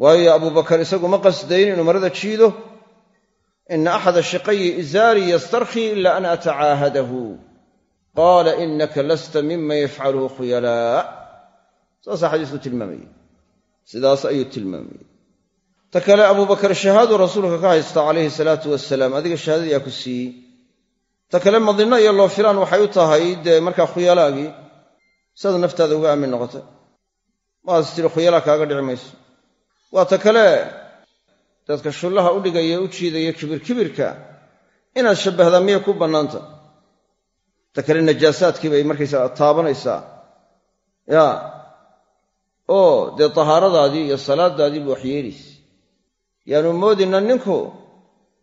Waayo abubakar isagu ma qasdayn inuu marada jiido? Ina axada shiqayi izaarii yastarkhii ila an atacaahadahu. Qaala inaka lasta mima yafcaluhu khuyalaa saasaa xadiisku tilmaamayey sidaas ayuu tilmaamayey ta kale abubakar shahaadu rasuulka ka haysta calayhi salaatu wasalaam adiga shahaadadii aa ku siiyey. Ta kale madinno iyo loo filaan waxay u tahay dee markaa khuyalaagii siaad naftaada uga aamin noqotay maas tiri khuyalaa kaaga dhici mayso. Waa ta kale dadka shullaha u dhigaya u jiidaya kibirkibirka inaad shabbahdaa miyay ku bannaanta. Ta kale najaasaadkii bay markaysaa taabanaysaa. Ya oo dee tahaaradaadii iyo salaadaadii bu waxyeelaysa yaanu moodina ninku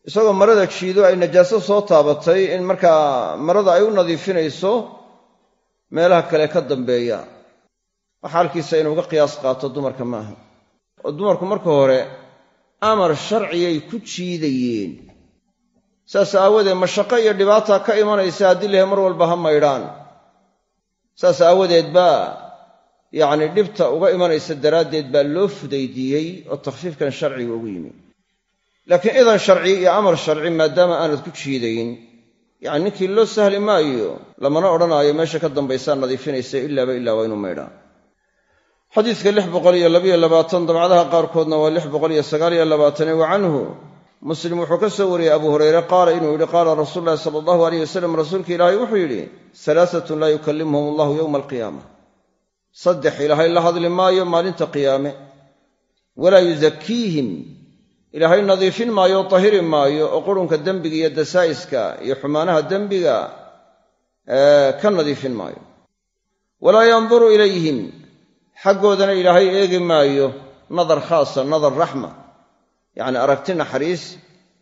isagoo marada jiido ay najaaso soo taabatay in markaa marada ay u nadiifinayso meelaha kale ka dambeeya. Xaalkiisa inuu uga qiyaas qaato dumarka maaha oo dumarku marka hore amar sharciyay ku jiidayeen. Saas aawadeed mashaqo iyo dhibaata ka imanaysa haddii lahe mar walba ha maydhaan. Saas aawadeed baa yacni dhibta uga imanaysa daraaddeed baa loo fudaydiiyey oo takhfiifkan sharciga ugu yimi laakiin idan sharci iyo amar sharci maadaama aanad ku jiidayn yacni ninkii loo sahli maayo lamana odhanaayo meesha ka dambaysaa nadiifinaysa ilaaba ilaa waa inuu maydhaan xadiidka lix boqol iyo labayo labaatan dabcadaha qaarkoodna waa lix boqol iyo sagaaliyo labaatane wa canhu muslim wuxuu ka soo wariyey abu hureyre qaala inuu yidhi qaala rasuulu ulahi sala allahu aleyh wasalam rasuulka ilaahay wuxuu yidhi salaasatun laa yukallimuhum allahu yowma alqiyaama saddex ilaahay la hadli maayo maalinta qiyaame. Walaa yuzakiihim ilaahay nadiifin maayo o tahiri maayo oo qurunka dembiga iyo dasaa'iska iyo xumaanaha dembiga ka nadiifin maayo. Walaa yanduru ilayhim. Xaggoodana ilaahay eegi maayo nadar khaasa nadar raxma. Yacni aragti naxariis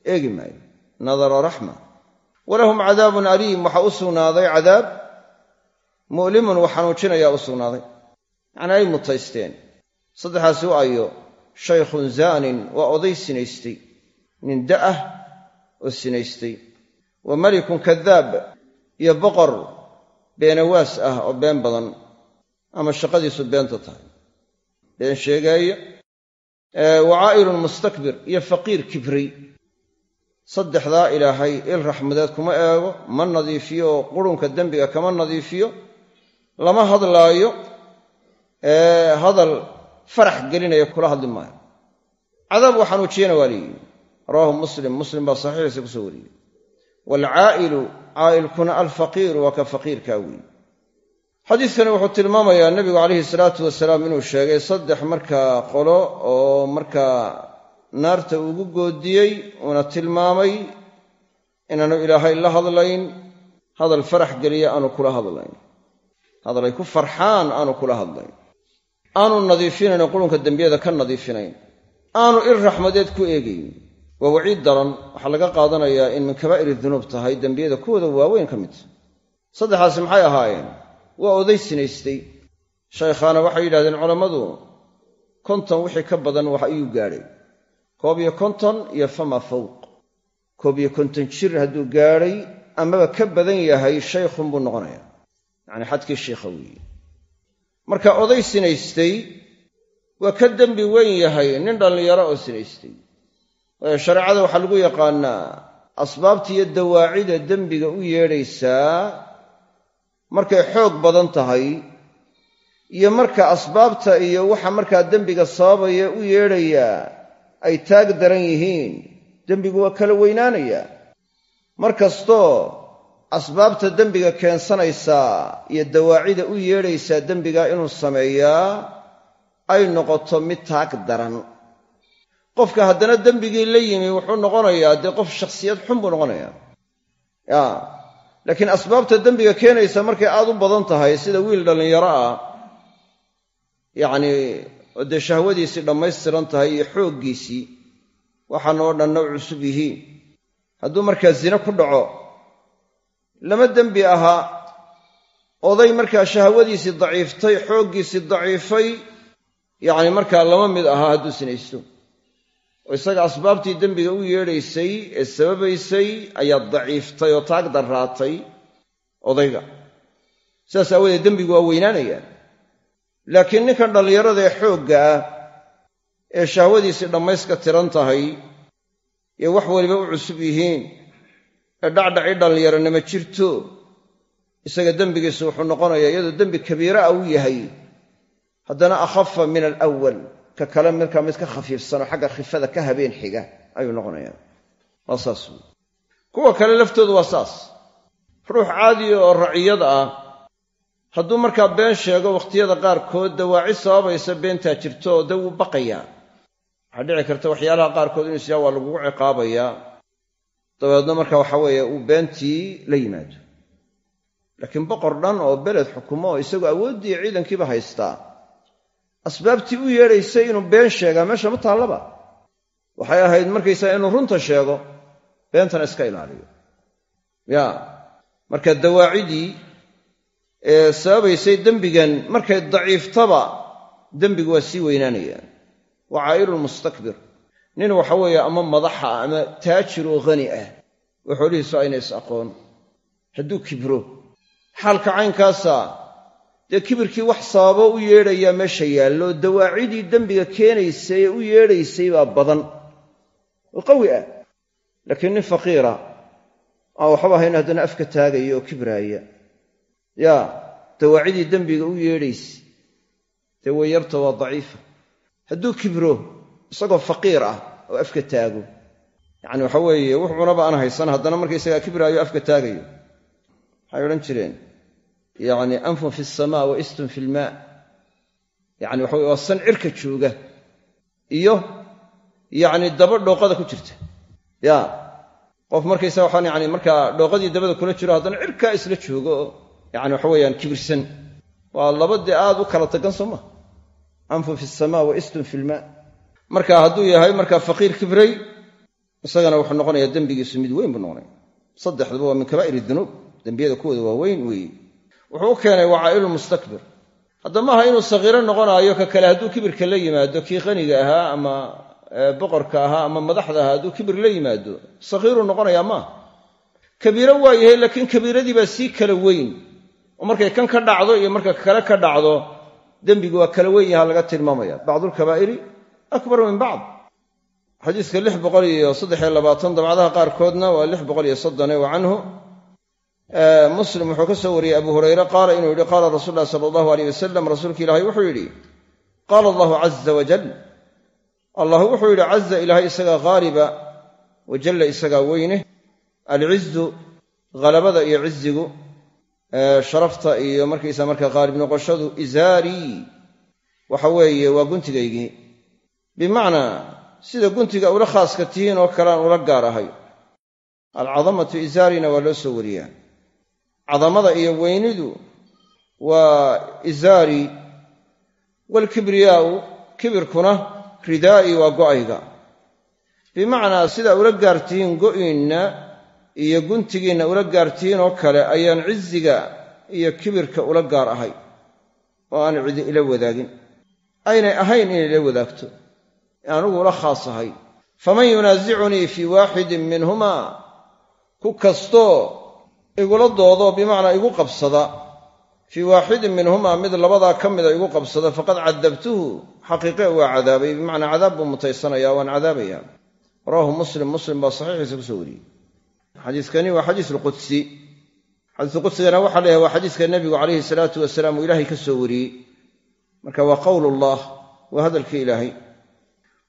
eegi maayo nadara raxma. Walahum cadaabun aliim. Waxaa u sugnaaday cadaab. Mu'limun wax xanuujinayaa u sugnaaday yacni ay mutaysteen. Saddexaasi u ayo shaykhun zaanin waa oday sinaystay nin da'ah oo sinaystay wa malikun kadaab iyo boqor beenawaas ah oo been badan ama shaqadiisu beenta tahay. Been sheegaaya wa caa'ilun mustakbir iyo faqiir kibray. Saddexdaa ilaahay il raxmadeed kuma eego ma nadiifiyo oo qurunka dembiga kama nadiifiyo lama hadlaayo hadal farax gelinaya kula hadli maayo. Cadaab uu xanuujiyana waa leeyihi rawaahu muslim. Muslim baa saxiixiisa ku soo wariyey. Waalcaa'ilu caa'ilkuna alfaqiiru waa ka faqiirkaa weeye xadiidkani wuxuu tilmaamayaa nebigu calayhi salaatu wasalaam inuu sheegay saddex markaa qolo oo markaa naarta ugu goodiyey uuna tilmaamay inaanu ilaahay la hadlayn hadal farax geliya aanu kula hadlayn. Hadal ay ku farxaan aanu kula hadlayn aanu nadiifinayn oo qurunka dembiyada ka nadiifinayn. Aanu ir raxmadeed ku eegayn. Waa waciid daran. Waxaa laga qaadanayaa in min kabaa'iri dunuub tahay dembiyada kuwooda waaweyn ka midta saddexaasi maxay ahaayeen? Waa oday sinaystay shaykhaana waxay yidhahdeen culammadu konton wixii ka badan wax ayuu gaadhay. Koob iyo konton iyo fama fawq. Koob iyo konton jir hadduu gaadhay amaba ka badan yahay shaykhun buu noqonayaa. Yacni xadkii shiikha weeye marka oday sinaystay waa ka dembi weyn yahay nin dhallinyaro oo sinaystay. Waayo shareecada waxaa lagu yaqaannaa asbaabta iyo dawaacida dembiga u yeedhaysaa markay xoog badan tahay iyo marka asbaabta iyo waxa markaa dembiga sababaya u yeedhayaa ay taag daran yihiin. Dembigu waa kala weynaanayaa. Mar kastoo asbaabta dembiga keensanaysaa iyo dawaacida u yeedhaysaa dembigaa inuu sameeyaa ay noqoto mid taag daran. Qofka haddana dembigii la yimi wuxuu noqonayaa dee qof shakhsiyad xun buu noqonayaa. Ya laakiin asbaabta dembiga keenaysa markay aad u badan tahay sida wiil dhallinyaro ah yacni oo dee shahwadiisii dhammaystiran tahay iyo xooggiisii waxaana oo dhanna u cusub yihiin. Hadduu markaa zine ku dhaco lama dembi ahaa oday markaa shahwadiisii daciiftay xooggiisii daciifay yacni markaa lama mid ahaa hadduu sinaysto. Oo isaga asbaabtii dembiga u yeedhaysay ee sababaysay ayaa daciiftay oo taag darraatay odayga. Sidaas aawadeed dembigu waa weynaanayaa laakiin ninkan dhallinyarada ee xoogga ah ee shahwadiisii dhammayska tiran tahay iyo wax weliba u cusub yihiin ee dhacdhaci dhallinyaronimo jirto. Isaga dembigiisu wuxuu noqonayaa iyadoo dembi kabiira ah uu yahay haddana akhafa min alawal ka kale markaa mid ka khafiifsanoo xagga khifada ka habeen xiga ayuu noqonayaa. Waa saas. Wey kuwa kale laftoodu waa saas. Ruux caadiya oo raciyad ah hadduu markaa been sheego wakhtiyada qaarkood dawaaci sababaysa beentaa jirto oo dee wuu baqayaa. Waxaa dhici karta waxyaalaha qaarkood inuu isyaa waa lagugu ciqaabayaa dabeedna marka waxa weeye uu beentii la yimaado. Laakiin boqor dhan oo beled xukumo oo isagu awooddii ciidankiiba haystaa asbaabtii u yeedhaysay inuu been sheegaa meesha ma taallaba. Waxay ahayd markaysaa inuu runta sheego beentana iska ilaaliyo. Ya marka dawaacidii ee sababaysay dembigan markay daciiftaba dembigu waa sii weynaanayaan. Waa caa'ilun mustakbir nin waxa weeye ama madaxa ama taajir oo khani ah oo xoolihiisu ayna is aqoon. Hadduu kibro. Xaalka caynkaasa dee kibirkii wax sababo u yeedhayaa meesha yaallo dawaacidii dembiga keenaysay ee u yeedhaysay baa badan. Oo qawi ah. Laakiin nin faqiira aan waxba ahayn haddana afka taagaya oo kibraaya yaa dawaacidii dembiga u yeedhaysay dee wayarta waa daciifa. Hadduu kibro isagoo faqiir ah oo afka taago. Yacni waxa weeye wux cunaba aan haysan haddana markaysagaa kibraayo afka taagayo. Waxay odhan jireen? Yacni anfun fi asamaa wa istun fi ilmaa yacni waxa weye waa san cirka jooga iyo yacni daba dhooqada ku jirta. Ya qof markaysa waxaan yani markaa dhooqadii dabada kula jiro haddana cirkaa isla joogo oo yani waxa weeyaan kibirsan. Waa laba dee aad u kala tagan soo maa anfun fi asamaa wa istun fi ilmaa marka hadduu yahay markaa faqiir kibray isagana wuxuu noqonayaa dembigiisu mid weyn buu noqonaya. Saddexduba waa min kabaa'ir dunuub. Dembiyada kuwooda waa weyn weeye wuxuu u keenay waa caa'ilun mustakbir hadda maaha inuu sakiiro noqonaayo ka kale hadduu kibirka la yimaado kii qaniga ahaa ama boqorka ahaa ama madaxda ahaa hadduu kibir la yimaado sakiiruu noqonayaa maaha kabiiro waa yahay laakiin kabiiradii baa sii kala weyn. Oo markay kan ka dhacdo iyo marka kale ka dhacdo dembigu waa kala weyn yaha laga tilmaamaya. Bacdulkabaa'iri akbaru min bacd xadiiska lix boqol iyo saddexiyo labaatan dabcadaha qaarkoodna waa lix boqol iyo soddone wa canhu muslim wuxuu ka soo wariyey abu hurayre qaala inuu yidhi qaala rasuul llahi sala allahu aleyh wasalam rasuulka ilaahay wuxuu yidhi qaala allahu caza wajal allah wuxuu yidhi caza ilaahay isagaa haaliba wajalla isagaa weyne alcizu halabada iyo cizigu sharafta iyo markaysa marka haalib noqoshadu izaarii waxa weeye waa guntigaygii bimacnaa sida guntiga ula khaaska tihiin oo kalean ula gaar ahay. Alcadamatu izaarina waa loo soo wariyaa cadamada iyo weynidu waa izaari waalkibriyaa'u kibirkuna ridaa'i waa go'ayga. Bimacnaa sidaa ula gaartihiin go'iinna iyo guntigiinna ula gaartihiin oo kale ayaan ciziga iyo kibirka ula gaar ahay oo aan cidi ila wadaagin. Aynay ahayn inay ila wadaagto anugu ula khaas ahay. Faman yunaasicunii fii waaxidin minhumaa ku kastoo igula doodo bimacnaa igu qabsada. Fii waaxidin minhumaa mid labadaa ka mida igu qabsada faqad cadabtuhu xaqiiqe waa cadaabay bimacnaa cadaab buu mutaysanaya waan cadaabaya rawaahu muslim muslim baa saxiixiisa ku soo wariyey. Xadiiskani waa xadiis lqudsi xadiisu qudsigana waxa la yahay waa xadiiska nebigu calayhi salaatu wasalaam uu ilaahay ka soo wariyey. Marka waa qowlullah waa hadalkii ilaahay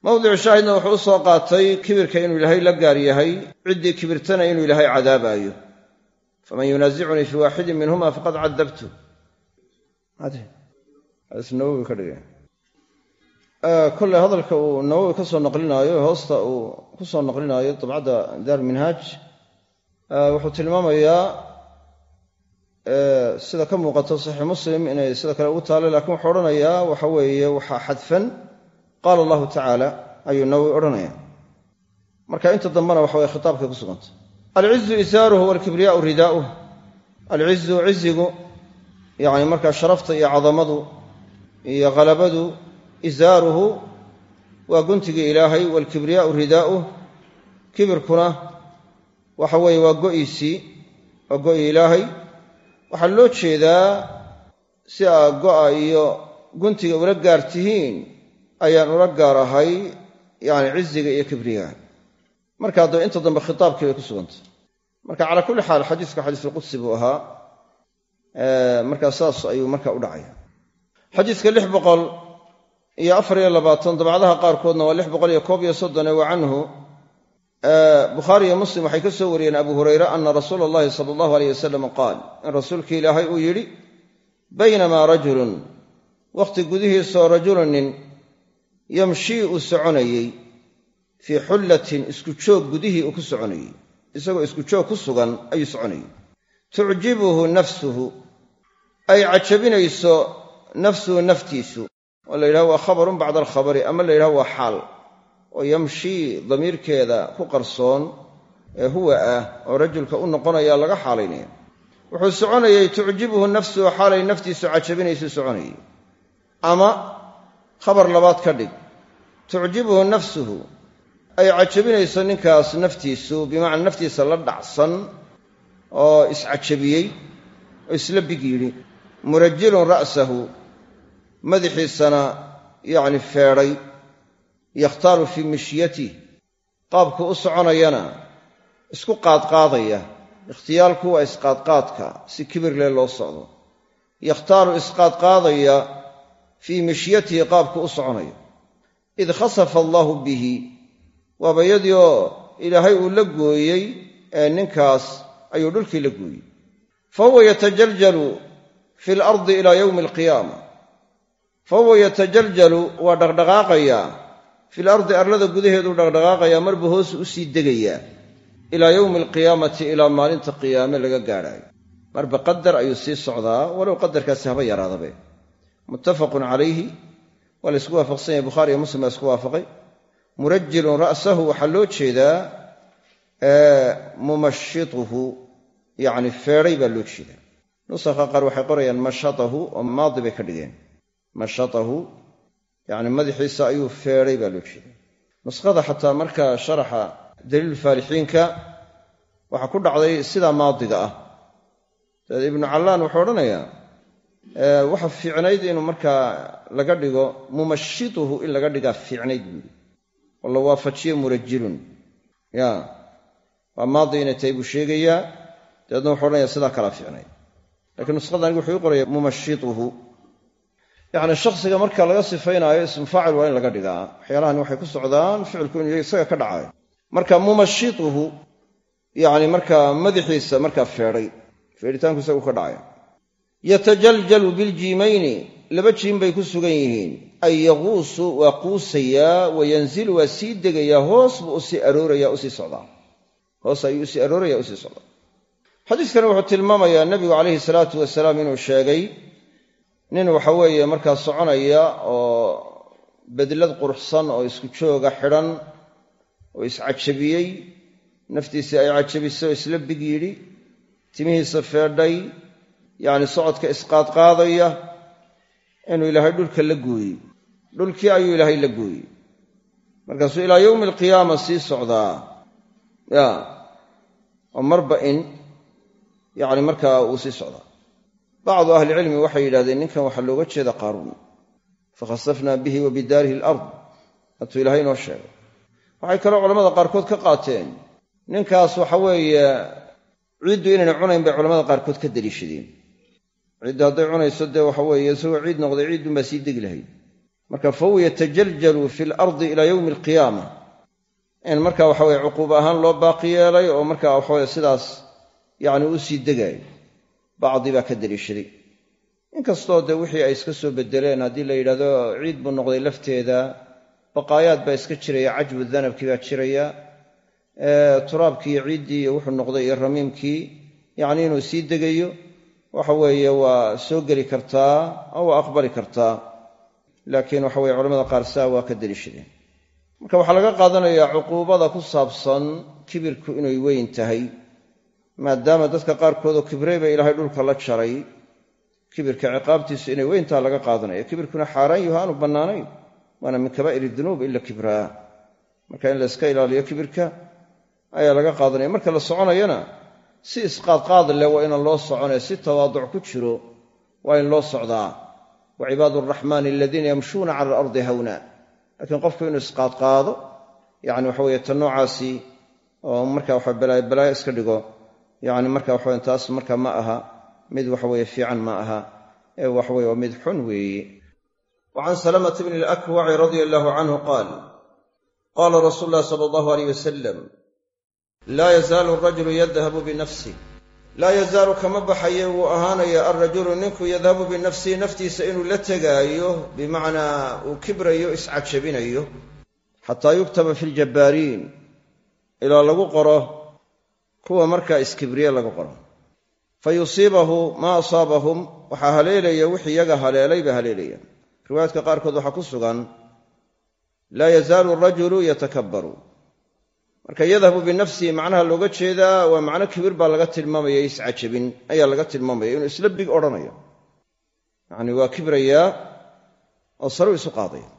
mawdicu shaahidna wuxuu u soo qaatay kibirka inuu ilaahay la gaar yahay ciddii kibirtana inuu ilaahay cadaabaayo. Faman yunaasicunii fii waaxidin minhuma faqad cadabtu nawowi ka dhigay. Kolley hadalka uu nawowi ka soo hoosta uu ku soo naqlinaayo dabcadda daar minhaaj wuxuu tilmaamayaa sida ka muuqato saxiix muslim inay sida kale ugu taalla lakiin wuxuu odhanayaa waxa weeye waxaa xadfan qaala allahu tacaala ayuu nawowi odhanaya. Marka inta dambena waxa weye khitaabkay ku suganta. Alcizu isaaruhu walkibriyaau ridaa'uh alcizu cizigu yacni markaa sharafta iyo cadamadu iyo khalabadu isaaruhu waa guntigii ilaahay waalkibriyaau ridaa'uh kibirkuna waxa weeye waa go'iisii waa go'i ilaahay. Waxaa loo jeedaa si aa go'a iyo guntiga ula gaar tihiin ayaan ula gaar ahay yacni ciziga iyo kibriyaha marka haddaba inta dambe khitaabkii bay ku sugantay. Marka calaa kulli xaal xadiisku xadiisulqudsi buu ahaa markaa saas ayuu marka u dhacaya. Xadiiska lix boqol iyo afar iyo labaatan dabcadaha qaarkoodna waa lix boqol iyo koob iyo soddone wa canhu. Bukhaari iyo muslim waxay ka soo wariyeen abu hurayre ana rasuula allahi sala allahu aleyh wasalam qaal in rasuulkii ilaahay uu yidhi baynamaa rajulun wakhti gudihiisaoo rajulun nin yamshii uu soconayey fii xullatin isku joog gudihii uu ku soconayey. Isagoo isku joog ku sugan ayuu soconayey. Tucjibuhu nafsuhu ay cajabinayso nafsuhu naftiisu. Oo la yidhaha waa khabarun bacda alkhabari ama la yidhaha waa xaal. Oo yamshii damiirkeeda ku qarsoon ee huwa ah oo rajulka u noqonaya laga xaalaynaya. Wuxuu soconayey tucjibuhu nafsuhu xaalay naftiisu cajabinaysu soconayey. Ama khabar labaad ka dhig tucjibuhu nafsuhu. Ay cajabinayso ninkaas naftiisu bimacnaa naftiisa la dhacsan oo iscajabiyey oo isla big yidhi murajilun ra'sahu. Madaxiisana yacni feedhay yakhtaaru fii mishyatih qaabku u soconayana isku qaadqaadaya. Ikhtiyaalku waa isqaadqaadka si kibir leh loo socdo. Yakhtaaru isqaadqaadaya fii mishyatihi qaabku u soconayo id khasafa allaahu bihi. Waaba yadii oo ilaahay uu la gooyey ee ninkaas ayuu dhulkii la gooyey. Fa huwa yatajaljalu fi lardi ilaa yowmi alqiyaama. Fa huwa yatajaljalu waa dhaqdhaqaaqayaa fil ardi arlada gudaheeduu dhaqdhaqaaqayaa marba hoos u sii degayaa. Ilaa yowmi alqiyaamati ilaa maalinta qiyaame laga gaadhaayo. Marba qadar ayuu sii socdaa walow qadarkaasi haba yaraadabe. Muttafaqun calayhi waa la ysku waafaqsan yahay bukhaari iyo muslim baa isku waafaqay. Murajilun ra'sahu waxaa loo jeedaa mumashituhu yacni feedhay baa loo jeedaa. Nusakha qaar waxay qorayaan mashatahu oo maadi bay ka dhigeen. Mashatahu yacni madaxiisa ayuu feedhay baa loo jeedaa. Nuskhada xataa marka sharaxa daliilulfaalixiinka waxaa ku dhacday sidaa maadiga ah. Dabeed ibnu callaan wuxuu odhanayaa waxa fiicnayd inuu markaa laga dhigo mumashituhu in laga dhigaa fiicnayd buu yidhi. Oo la waafajiyo murajilun ya waa maadi inay tahay buu sheegayaa. Dabeedna wuxuu odhanayaa sidaa kalaa fiicnayd. Lakiin nuskhada anigu wuxuu ii qoraya mumashituhu yacni shakhsiga marka laga sifaynaayo ismu faacil waa in laga dhigaa. Waxyaalahan waxay ku socdaan ficilku inuu isaga ka dhacayo marka mumashituhu yacni markaa madaxiisa markaa feedhay. Feedhitaanku isagu ka dhacaya yatajaljalu biljiimayni laba jiim bay ku sugan yihiin. Ay yaquusu waa quusayaa wa yanzilu waa sii degayaa hoos buu u sii arooraya u sii socdaa hoos ayuu u sii arooraya u sii socdaa xadiiskani wuxuu tilmaamayaa nebigu calayhi salaatu wasalaam inuu sheegay nin waxa weeye markaa soconaya oo bedlad quruxsan oo isku jooga xidhan oo iscajabiyey naftiisii ay cajabisay oo isla big yidhi. Timihiisa feedhay yacni socodka isqaadqaadaya inuu ilaahay dhulka la gooyey. Dhulkii ayuu ilaahay la gooyey. Markaasuu ilaa yowmi alqiyaama sii socdaa ya oo marba in yacni markaa uu sii socdaa bacdu ahlicilmi waxay yidhahdeen ninkan waxaa looga jeeda qaaruun. Fakhasafnaa bihi wa bidaarihi alard. Hatuu ilaahay inoo sheegay. Waxay kaloo culamada qaarkood ka qaateen ninkaas waxa weeye ciiddu inayna cunayn bay culamada qaarkood ka daliishadeen ciiddu hadday cunayso dee waxa weeye isagoo ciid noqday ciiddunbaa sii degi lahayd. Marka fahuwa yatajaljalu fi lardi ilaa yowmi alqiyaama in marka waxa weye cuquub ahaan loo baaqi yeelay oo marka waxaweye sidaas yacni uu sii degaayo bacdi baa ka daliishaday inkastoo dee wixii ay iska soo bedeleen haddii la yidhahdo ciid buu noqday lafteeda baqaayaad baa iska jiraya cajbu danabkii baa jiraya turaabkii iyo ciiddii iyo wuxuu noqday iyo ramiimkii yacni inuu sii degayo waxa weeye waa soo geli kartaa oo waa aqbali kartaa laakiin waxa weye culamada qaar saa waa ka deliishadeen marka waxaa laga qaadanayaa cuquubada ku saabsan kibirku inay weyn tahay maadaama dadka qaarkoodoo kibrey ba ilaahay dhulka la jaray kibirka ciqaabtiisu inay weyn taha laga qaadanaya. Kibirkuna xaaraan yaho aanu bannaanayn waana min kabaa'ir dunuub ila kibraa. Marka in la yska ilaaliyo kibirka ayaa laga qaadanaya. Marka la soconayana si isqaadqaad leh waa inaan loo soconee si tawaaduc ku jiro waa in loo socdaa. Wa cibaadu araxmaani aladiina yamshuuna cala alardi hawna. Laakiin qofku inuu isqaadqaado yani waxa weye ta noocaasi oo marka waxa balaayo iska dhigo yani marka waxa taas marka ma aha mid waxaweye fiican ma aha ee waxaweye waa mid xun weeye wa can salamata bni alakwaci radia allahu canhu qaal qaala rasuulu llahi sala allahu aleyh laa yazaalu arajulu yadhabu binafsih laa yazaalu kama baxaye wuu ahaanaya alrajulu ninku yadhabu binafsihi naftiisa inuu la tegaayo bimacnaa uu kibrayo iscajabinayo. Xataa yuktaba fi ljabbaariin ilaa lagu qoro kuwa markaa iskibriye lagu qoro. Fa yusiibahu maa asaabahum waxaa haleelaya wixii iyaga haleelay ba haleelaya. Riwaayaadka qaarkood waxaa ku sugan laa yazaalu arajulu yatakabbaru marka yadhabu binafsihi macnaha looga jeedaa waa macno kibir baa laga tilmaamaya iscajabin ayaa laga tilmaamaya inuu isla big odhanayo. Yacni waa kibrayaa oo saruu isu qaadaya.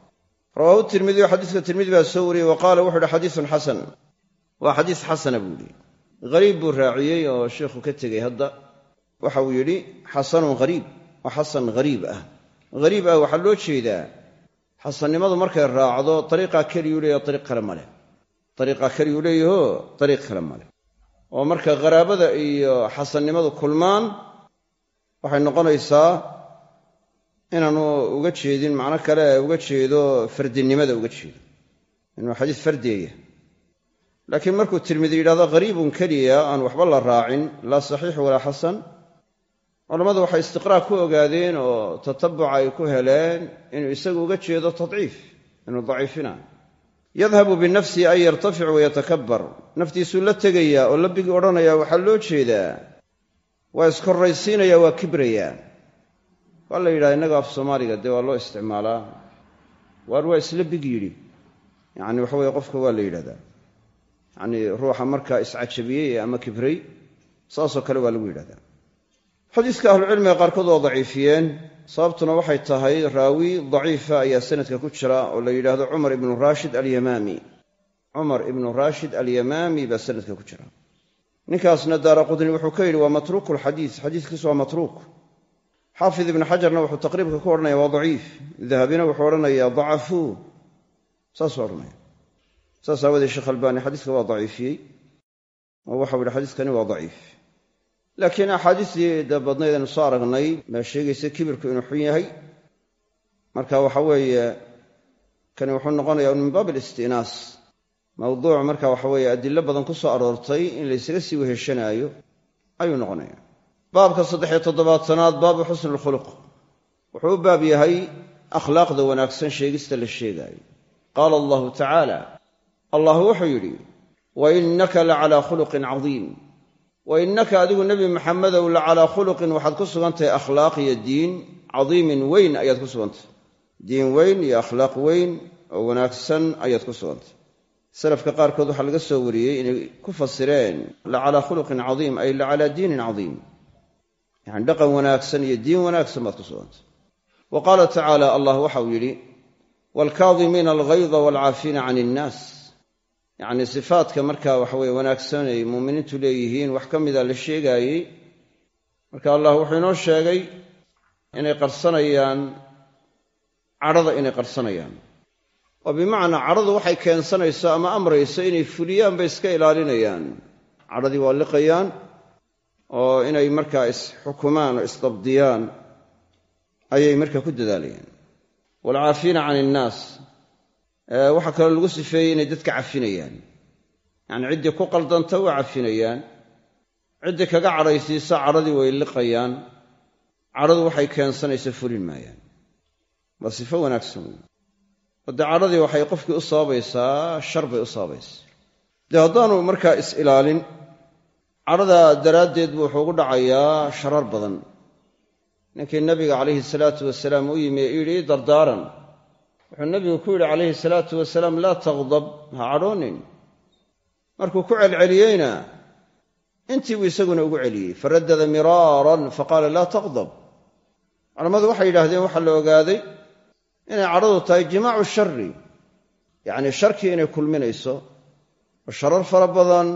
Rawaahu tirmidiyo xadiiska tirmidi baa soo wariyey wa qaala wuxu uhi xadiisun xasan. Waa xadiis xasana buu yidhi. Hariib buu raaciyey oo sheikhu ka tegey hadda. Waxa uu yidhi xasanun hariib waa xasan hariib ah. Hariib ah waxaa loo jeedaa xasannimadu markay raacdo ariiqaa keliyuu leeyaho ariiq kale ma leh ariiqa keliyuu leeyaho ariiq kale ma leh. Oo marka qaraabada iyo xasannimadu kulmaan waxay noqonaysaa inaanu uga jeedin macno kale uga jeedo fardinimada uga jeedo. Inuu xadiis fardiya laakiin markuu tirmidi yidhahdo hariibun keliya aan waxba la raacin laa saxiix walaa xasan. Culammadu waxay istiqraa ku ogaadeen oo tatabuca ay ku heleen inuu isagu uga jeedo tadciif inuu daciifina yadhabu binafsihi an yartafic wayatakabbar naftiisuu la tegayaa oo labigii odhanaya waxaa loo jeedaa. Waa iskorraysiinaya waa kibrayaa waa la yidhaha innaga af soomaaliga dee waa loo isticmaalaa. Waar waa isla big yidhi. Yacni waxa weye qofka waa la yidhahdaa. Yacnii ruuxa markaa iscajabiyey ama kibray saasoo kale waa lagu yidhahdaa. Xadiiska ahlucilmiga qaarkood waa daciifiyeen sababtuna waxay tahay raawi daciifa ayaa sanadka ku jira oo la yidhaahdo cumar ibnu raashid alyamaami. Cumar ibnu raashid alyamaami baa sanadka ku jira. Ninkaasna daara wuxuu ka yidhi waa matruuku lxadiis xadiiskiisu waa matruuk. Xaafid ibnu xajarna wuxuu taqriibka ku odhanaya waa daciif. Dahabina wuxuu odhanayaa dacafuu. Saasuu odhanaya saas aawadee sheekh albaani xadiiska waa daciifiyey. Oo waxau yidhi xadiiskani waa daciif laakiin axaadiistii da badnayd aynu soo aragnay baa sheegaysa kibirku inuu xun yahay. Marka waxa weeye kani wuxuu noqonayaa min baab alistinaas mawduuc marka waxa weeye adilo badan ku soo aroortay in laysaga sii weheshanaayo ayuu noqonaya baabka saddexiyo toddobaatanaad baabu xusni lkhuluq wuxuu u baab yahay akhlaaqda wanaagsan sheegista la sheegaayo. Qaala allahu tacaala allah wuxuu yidhi wa innaka la calaa khuluqin cadiim wa innaka adigu nebi maxamedow la calaa khuluqin waxaad ku sugantahay akhlaaq iyo diin cadiimin weyn ayaad ku sugantahay diin weyn iyo akhlaaq weyn oo wanaagsan ayaad ku sugantahay salafka qaarkood waxaa laga soo wariyey inay ku fasireen la calaa khuluqin cadiim ay la calaa diinin cadiim. Yacani dhaqan wanaagsan iyo diin wanaagsan baad ku sugantay. Wa qaala tacaala allah waxauu yidhi waalkaadimiina alghayda waalcaafiina can innaas yacnii sifaadka markaa waxaweye wanaagsan ay muuminiintu leeyihiin wax ka mida la sheegaayey marka allah wuxuu inoo sheegay inay qarsanayaan cadhada inay qarsanayaan. Oo bimacnaa cadhadu waxay keensanayso ama amrayso inay fuliyaan bay iska ilaalinayaan. Cadhadii waa liqayaan oo inay markaa isxukumaan oo isdabdiyaan ayay markaa ku dadaalayaan. Waalcaafiina can innaas waxaa kaloo lagu sifeeyey inay dadka cafinayaan. Yacnii ciddii ku qaldanta waa cafinayaan. Ciddii kaga cadhaysiisa cadhadii way liqayaan. Cadhadu waxay keensanaysa fulin maayaan. Waa sifo wanaagsan wey oo dee cadhadii waxay qofkii u sababaysaa shar bay u sababaysaa dee haddaanu markaa is-ilaalin cadhadaa daraaddeed buu wuxuu ugu dhacayaa sharar badan. Ninkii nabiga calayhi salaatu wasalaam u yimi ee yidhi dardaaran wuxuu nabigu ku yidhi calayhi salaatu wasalaam laa taqdab ha cadhoonin. Markuu ku celceliyeyna intii buu isaguna ugu celiyey. Faraddada miraaran faqaala laa taqdab culammadu waxay yidhaahdeen waxaa la ogaaday inay cadhadu tahay jimaacu shari yacnii sharkii inay kulminayso oo sharar fara badan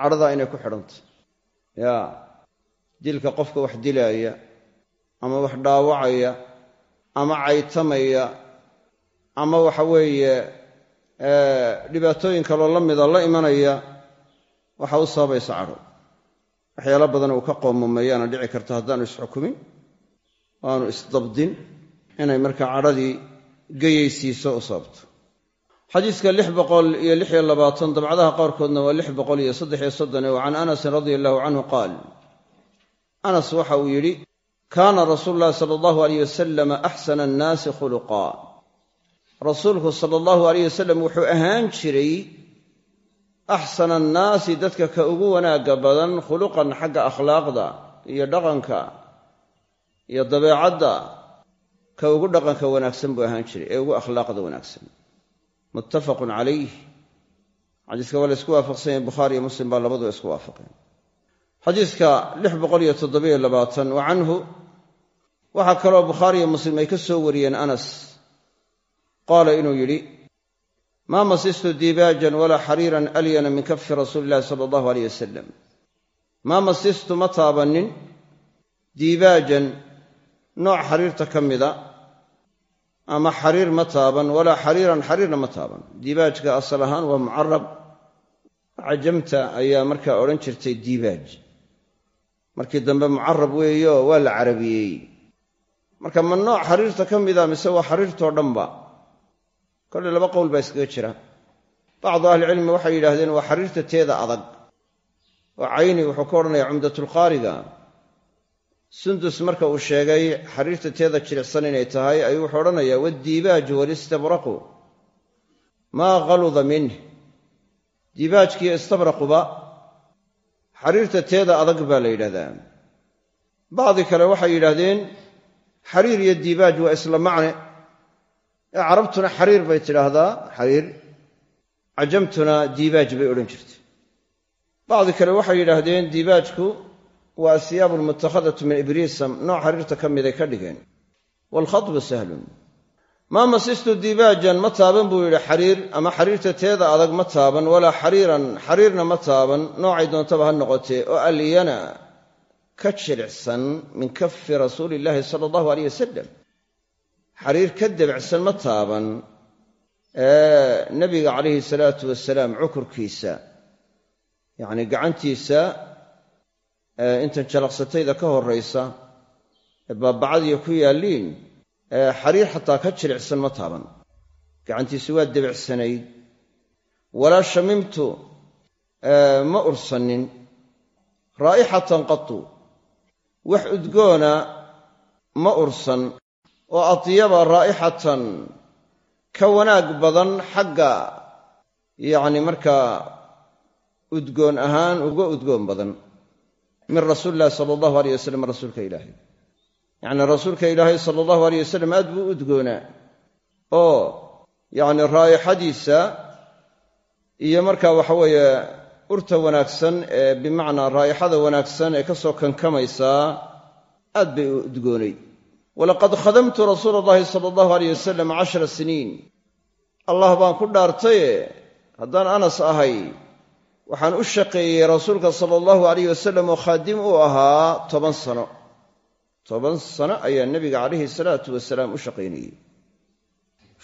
cadhadaa inay ku xidhantay ya dilka qofka wax dilaaya ama wax dhaawacaya ama caytamaya ama waxa weeye dhibaatooyin kaloo la mida la imanaya waxa u sababaysa cadho waxyaalo badan uu ka qoomameeyaana dhici karta haddaanu isxukumin aanu isdabdin inay markaa cadhadii geyaysiiso u sababto xadiiska lix boqol iyo lix iyo labaatan dabcadaha qaarkoodna waa lix boqol iyo saddex iyo soddon wa can anasin radia allahu canhu qaal anas waxa uu yidhi kaana rasuulu llahi sala allahu aleyh wasalam axsana annaasi khuluqaa rasuulku sala allahu aleyh wasalam wuxuu ahaan jiray axsana annaasi dadka ka ugu wanaagga badan khuluqan xagga akhlaaqda iyo dhaqanka iyo dabeecadda ka ugu dhaqanka wanaagsan buu ahaan jiray ee ugu akhlaaqda wanaagsan. Muttafaqun calayh xadiiska waa la isku waafaqsan yahay bukhaari iyo muslim baa labaduba isku waafaqeen. Xadiiska lix boqol iyo toddobiyo labaatan wa waxaa kaloo bukhaari iyo muslim ay ka soo wariyeen anas qaala inuu yidhi maa masistu dibaajan walaa xariiran alyana min kafi rasuuli illahi sala allahu aleyh wasalam maa masistu ma taabannin diibaajan nooc xariirta ka mida ama xariir ma taaban walaa xariiran xariirna ma taaban. Diibaajka asal ahaan waa mucarab cajamta ayaa markaa odhan jirtay diibaaj markii dambe mucarab weeyo waa la carabiyey. Marka ma nooc xariirta ka mida mise waa xariirtoo dhanba kolley laba qowl baa iskaga jira. Bacdu ahlicilmi waxay yidhaahdeen waa xariirta teeda adag. Oo cayni wuxuu ka odhanayaa cumdatulqaariga sundus marka uu sheegay xariirta teeda jilicsan inay tahay ayuu wuxuu odhanayaa waddiibaaju walistabraqu maa ghaluda minh diibaajkiiyo istabraquba xariirta teeda adag baa la yidhahdaa. Bacdi kale waxay yidhaahdeen xariir iyo diibaaj waa isla macne carabtuna xariir bay tidhaahdaa xariir. Cajamtuna diibaaj bay odhan jirtay. Bacdi kale waxay yidhaahdeen diibaajku waa asiyaabu almutakhadatu min ibriisam nooc xariirta ka miday ka dhigeen. Waalkhadbu sahlun. Maa masistu dibaajan ma taaban buu yidhi xariir ama xariirta teeda adag ma taaban walaa xariiran xariirna ma taaban noocay doontaba ha noqotee oo alyana ka jilicsan min kafi rasuuli illaahi sala allahu aleyh wasalam xariir ka debicsan ma taaban. Ee nebiga calayhi salaatu wasalaam cukurkiisa yacni gacantiisa intan jalaqsatayda ka horraysa ee baabacadiiyo ku yaalliin xariir xataa ka jilicsan ma taaban. Gacantiisu waa debicsanayd walaa shamimtu ma ursanin. Raa'ixatan qatu wax udgoona ma ursan oo atyaba raa'ixatan ka wanaag badan xagga yacni markaa udgoon ahaan uga udgoon badan min rasuuli illahi sala allahu aleyh wasalam rasuulka ilaahay. Yacni rasuulka ilaahay sala allahu aleyh wasalam aad buu u udgoonaa oo yacni raa'ixadiisa iyo markaa waxa weeye urta wanaagsan ee bimacnaa raa'ixada wanaagsan ee ka soo kankamaysaa aad bay u udgoonay walaqad khadamtu rasuula allahi sala allahu aleyh wasalam cashara siniin. Allah baan ku dhaartaye haddaan anas ahay waxaan u shaqeeyey rasuulka sala allahu alayh wasalam oo khaadim uu ahaa toban sano. Toban sano ayaa nebiga calayhi salaatu wasalaam u shaqaynayey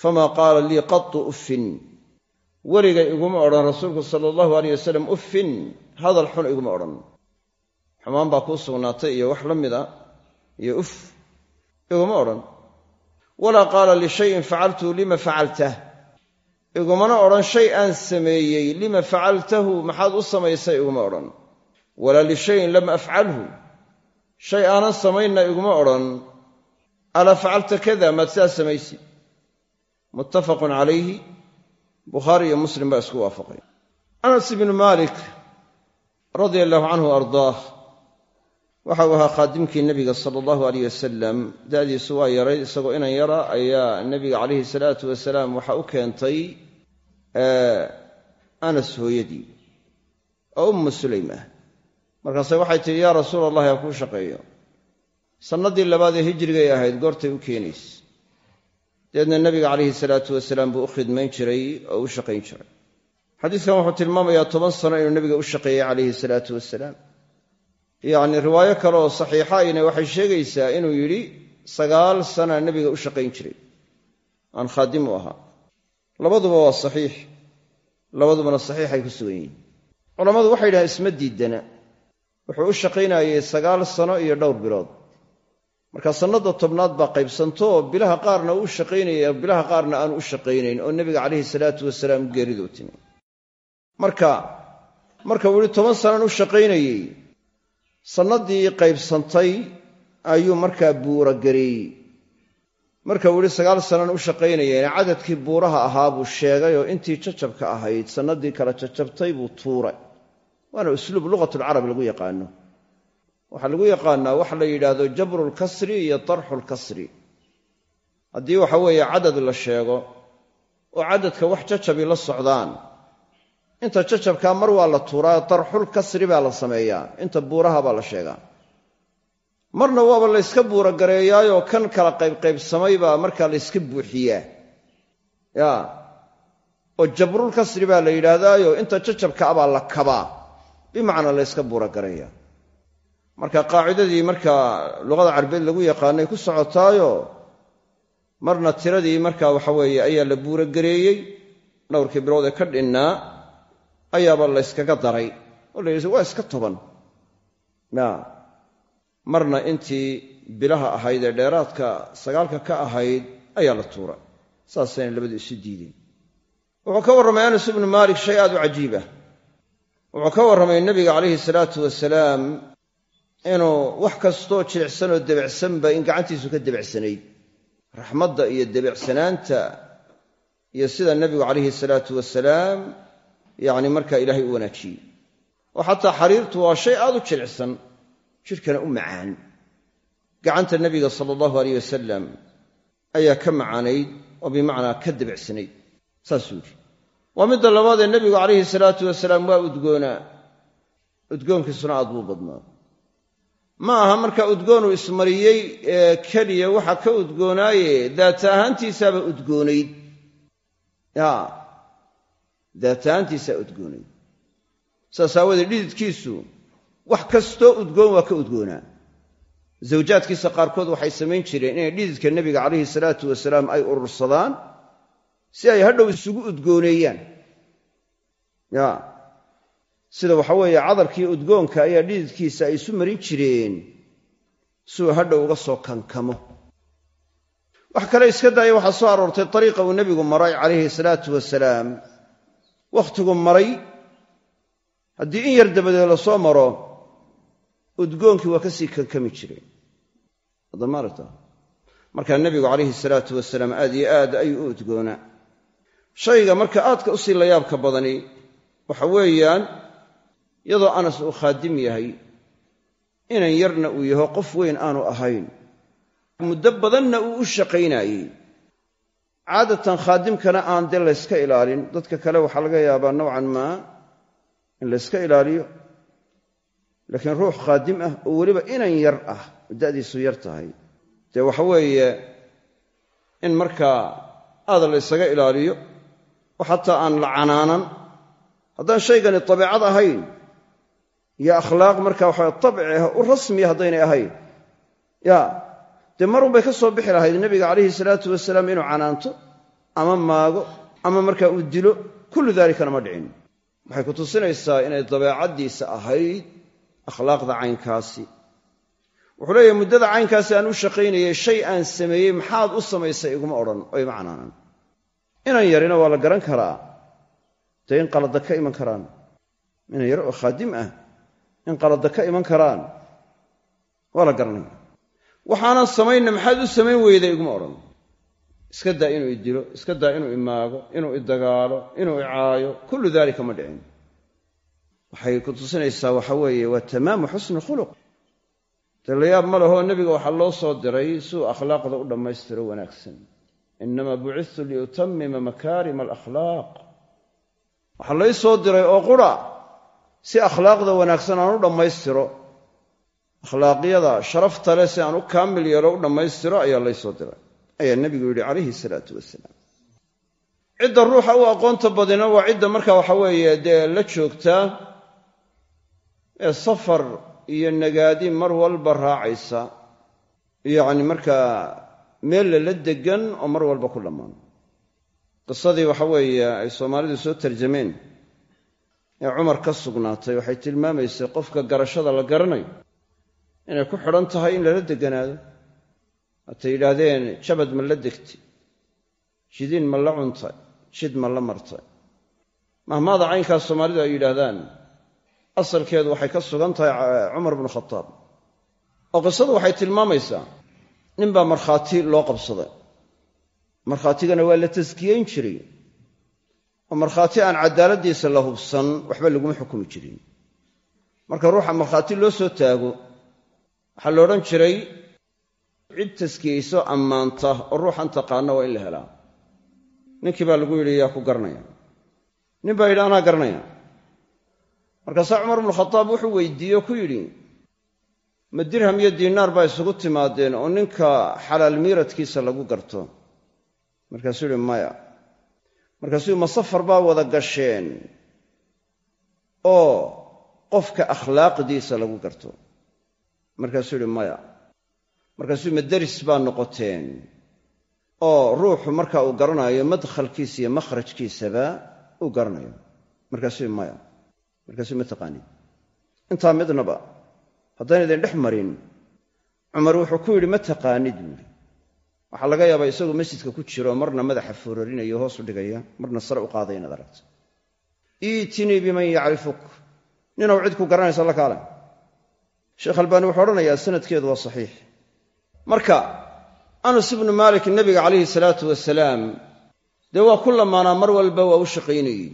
famaa qaala lii qatu uffin. Weligay iguma odhan rasuulku sala allahu aleyh wasalam uffin hadal xun iguma odhan. Xumaan baa kuu sugnaatay iyo wax la mida iyo uf iguma odhan. Walaa qaala lishayin facaltuu lima facaltah. Igumana odhan shay aan sameeyey lima facaltahu maxaad u samaysay iguma odhan. Walaa lishayin lam afcalhu. Shay aanan samaynna iguma odhan. Alaa facalta kada maad sidaa samaysid muttafaqun calayhi. Bukhaari iyo muslim baa isku waafaqay. Anas ibnu maalik radia allahu canhu ardaah waxa uu ahaa khaadimkii nebiga sala allahu aleyh wasalam da'diisu waa yaray isagoo inan yara ayaa nebiga calayhi salaatu wasalaam waxa u keentay anas hooyadii oo ummu sulaym ah markaase waxay tidhi yaa rasuula allahi ha kuu shaqeeyo. Sannadii labaad ee hijrigay ahayd goortay u keenayse dabeedna nebiga calayhi salaatu wasalaam buu u khidmayn jiray oo u shaqayn jiray. Xadiiskan wuxuu tilmaamayaa toban sano inuu nebiga u shaqeeyey calayhi salaatu wasalaam yacnii riwaayo kale oo saxiixa ayna waxay sheegaysaa inuu yidhi sagaal sana nebiga u shaqayn jiray. Aan khaadim u ahaa. Labaduba waa saxiix. Labadubana saxiixay ku sugan yihiin. Culammadu waxay yidhahaan isma diidana wuxuu u shaqaynayey sagaal sano iyo dhowr bilood. Marka sannada tobnaad baa qaybsanto bilaha qaarna u shaqaynaya bilaha qaarna aanu u shaqaynayn oo nebiga calayhi salaatu wasalaam geeriduu timi marka marka uu yihi toban sanaan u shaqaynayey sannadii qaybsantay ayuu markaa buuragareeyey marka uu sagaal sanaan u shaqaynayeen cadadkii buuraha ahaa buu sheegay oo intii jajabka ahayd sannadii kala jajabtay buu tuuray. Waana usluub lugatulcarab lagu yaqaano. Waxaa lagu yaqaanaa waxa la yidhaahdo jabrulkasri iyo tarxulkasri haddii waxa weeye cadad la sheego oo cadadka wax jajabi la socdaan inta jajabkaa mar waa la tuuraa tarxul kasri baa la sameeyaa. Inta buuraha baa la sheegaa. Marna waaba layska buuragareeyaayoo kan kala qaybqaybsamay baa markaa layska buuxiyaa. Ya oo jabrul kasri baa la yidhaahdaayo inta jajabka abaa la kabaa. Bimacnaa layska buuragareeyaa. Marka qaacidadii markaa luqada carabeed lagu yaqaanay ku socotaayo marna tiradii marka waxa weeye ayaa la buuragareeyey dhowrkii bilood ee ka dhinnaa ayaaba layskaga daray oo la waa iska toban. Ya marna intii bilaha ahayd ee dheeraadka sagaalka ka ahayd ayaa la tuuray saasayna labadu isu diideen. Wuxuu ka warramay anas ibnu maalik shay aad u cajiib ah. Wuxuu ka warramay nebiga calayhi salaatu wasalaam inuu wax kastoo jilicsan oo debicsanba in gacantiisu ka debicsanayd raxmadda iyo debicsanaanta iyo sida nebigu calayhi salaatu wasalaam yacni markaa ilaahay u wanaajiyey. Oo xataa xariirtu waa shay aad u jilicsan jidhkana u macaan. Gacanta nebiga sala allahu aleyh wasalam ayaa ka macaanayd oo bimacnaa ka debicsanayd saasuu yidhi. Waa midda labaadee nebigu calayhi salaatu wasalaam waa udgoonaa udgoonkiisuna aad buu badnaa. Ma aha marka udgoonuu ismariyey ee keliya waxa ka udgoonaaye daata ahaantiisaaba udgoonayd. Ya daata ahaantiisaa udgoonayd saas dhididkiisu wax kastoo udgoon waa ka udgoonaa. Zawjaadkiisa qaarkood waxay samayn jireen inay dhididka nebiga calayhi salaatu wasalaam ay urursadaan si ay hadhow isugu udgooneeyaan. Ya sida waxa weeye cadarkii udgoonka ayaa dhididkiisa ay isu marin jireen siuu hadhow uga soo kankamo. Wax kale iska daaya waxaa soo aroortay dariiqa uu nebigu maray calayhi salaatu wasalaam wakhtigu maray. Haddii in yar dabadeed la soo maro udgoonkii waa ka sii kankami jireen adamaarata markaa nebigu calayhi salaatu wasalaam aad iyo aad ayuu u udgoonaa. Shayga marka aadka u sii layaabka badani waxa weeyaan iyadoo anas uu khaadim yahay inan yarna uu yaho qof weyn aanu ahayn. Muddo badanna uu u shaqaynaayey caadatan khaadimkana aan dee layska ilaalin. Dadka kale waxaa laga yaabaa nowcan maa in layska ilaaliyo. Laakiin ruux khaadim ah oo weliba inan yar ah da'diisu yar tahay. Dee waxa weeye in markaa aada la ysaga ilaaliyo oo xataa aan la canaanan haddaan shaygani dabeecad ahayn iyo akhlaaq marka waxa tabci ah u rasmiya haddaynay ahayn. Ya dee marunbay ka soo bixi lahayd nebiga calayhi salaatu wasalaam inuu canaanto ama maago ama markaa uu dilo kullu dalikana ma dhicin. Waxay ku tusinaysaa inay dabeecaddiisa ahayd akhlaaqda caynkaasi. Wuxuu leeyahay muddada caynkaasi aan u shaqaynayay shay aan sameeyey maxaad u samaysay iguma odhan oo ima canaanan inan yarina waa la garan karaa. Dee in qalada ka iman karaan. Inan yar oo khaadim ah in qalada ka iman karaan waa la garanaya waxaanan samaynna maxaad u samayn weyday iguma odhan. Iska daa inuu idilo iska daa inuu imaago inuu idagaalo inuu icaayo kullu daalika ma dhicin. Waxay ku tusinaysaa waxa weeye waa tamaamu xusni khuluq. Dee layaab ma lahoo nebiga waxaa loo soo diray siuu akhlaaqda u dhammaystiro wanaagsan. Inamaa bucidtu liutamima makaarima alakhlaaq. Waxaa lay soo diray oo qura si akhlaaqda wanaagsan aan u dhammaystiro akhlaaqyada sharafta leh si aan u kaamil yeelo u dhammaystiro ayaa lay soo diray. Ayaa nebigu yidhi calayhi salaatu wasalaam cidda ruuxa u aqoonta badina waa cidda marka waxa weeye dee la joogtaa ee safar iyo nagaadi mar walba raacaysa. Yacni markaa meel lala degan oo mar walba ku dhammaan. Qisadii waxa weeye ay soomaalidu soo tarjameen ee cumar ka sugnaatay waxay tilmaamaysay qofka garashada la garanayo inay ku xidhan tahay in lala deganaado. Haatay yidhaahdeen jabad ma la degtay jidiin ma la cuntay jid ma la martay. Mahmaada caynkaas soomaalidu ay yidhaahdaan asalkeedu waxay ka sugan tahay cumar bnu khataab. Oo qisadu waxay tilmaamaysaa ninbaa markhaati loo qabsaday. Markhaatigana waa la taskiyeyn jiray. Oo markhaati aan cadaaladdiisa la hubsan waxba laguma xukumi jirin. Marka ruuxa markhaati loo soo taago waxaa la odhan jiray cid taskiyeyso ammaanta oo ruuxan taqaana waa in la helaa. Ninkii baa lagu yidhi yaa ku garanaya nin baa yidhi anaa garanaya markaasaa cumar bnu khataab wuxuu weydiiye oo ku yidhi ma dirham iyo diinaar baa isugu timaadeen oo ninka xalaal miiradkiisa lagu garto. Markaasuu yihi maya. Markaasuu ma safar baa wada gasheen oo qofka akhlaaqdiisa lagu garto markaasuu yihi maya markaasuu ma deris baa noqoteen. Oo ruuxu marka uu garanayo madkhalkiisa iyo makhrajkiisaba uu garanayo. Markaasuu yihi maya markaasuu ma taqaanin intaa midnaba haddaan idin dhex marin cumar wuxuu ku yidhi ma taqaanid buuhi waxaa laga yaabaa isagoo masjidka ku jiro marna madaxa foorarinayo hoos u dhigaya marna sare u qaadaya inaad aragto. Iitinii biman yacrifuk ninaw cid ku garanaysa la kaale sheekh albaani wuxuu odhanayaa sanadkeedu waa saxiix. Marka anas ibnu maalik nebiga calayhi salaatu wasalaam dee waa ku lamaanaa mar walba waa u shaqaynayey.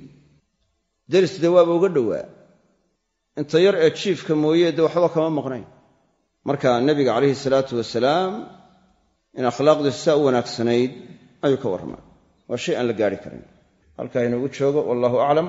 Deris dee waaba uga dhowaa. Inta yar ee jiifka mooye dee waxba kama maqnayn. Marka nebiga calayhi salaatu wasalaam in akhlaaqdiisu saa u wanaagsanayd ayuu ka warramay. Waa shay aan la gaari karin. Halkaa inoogu joogo wallahu aclam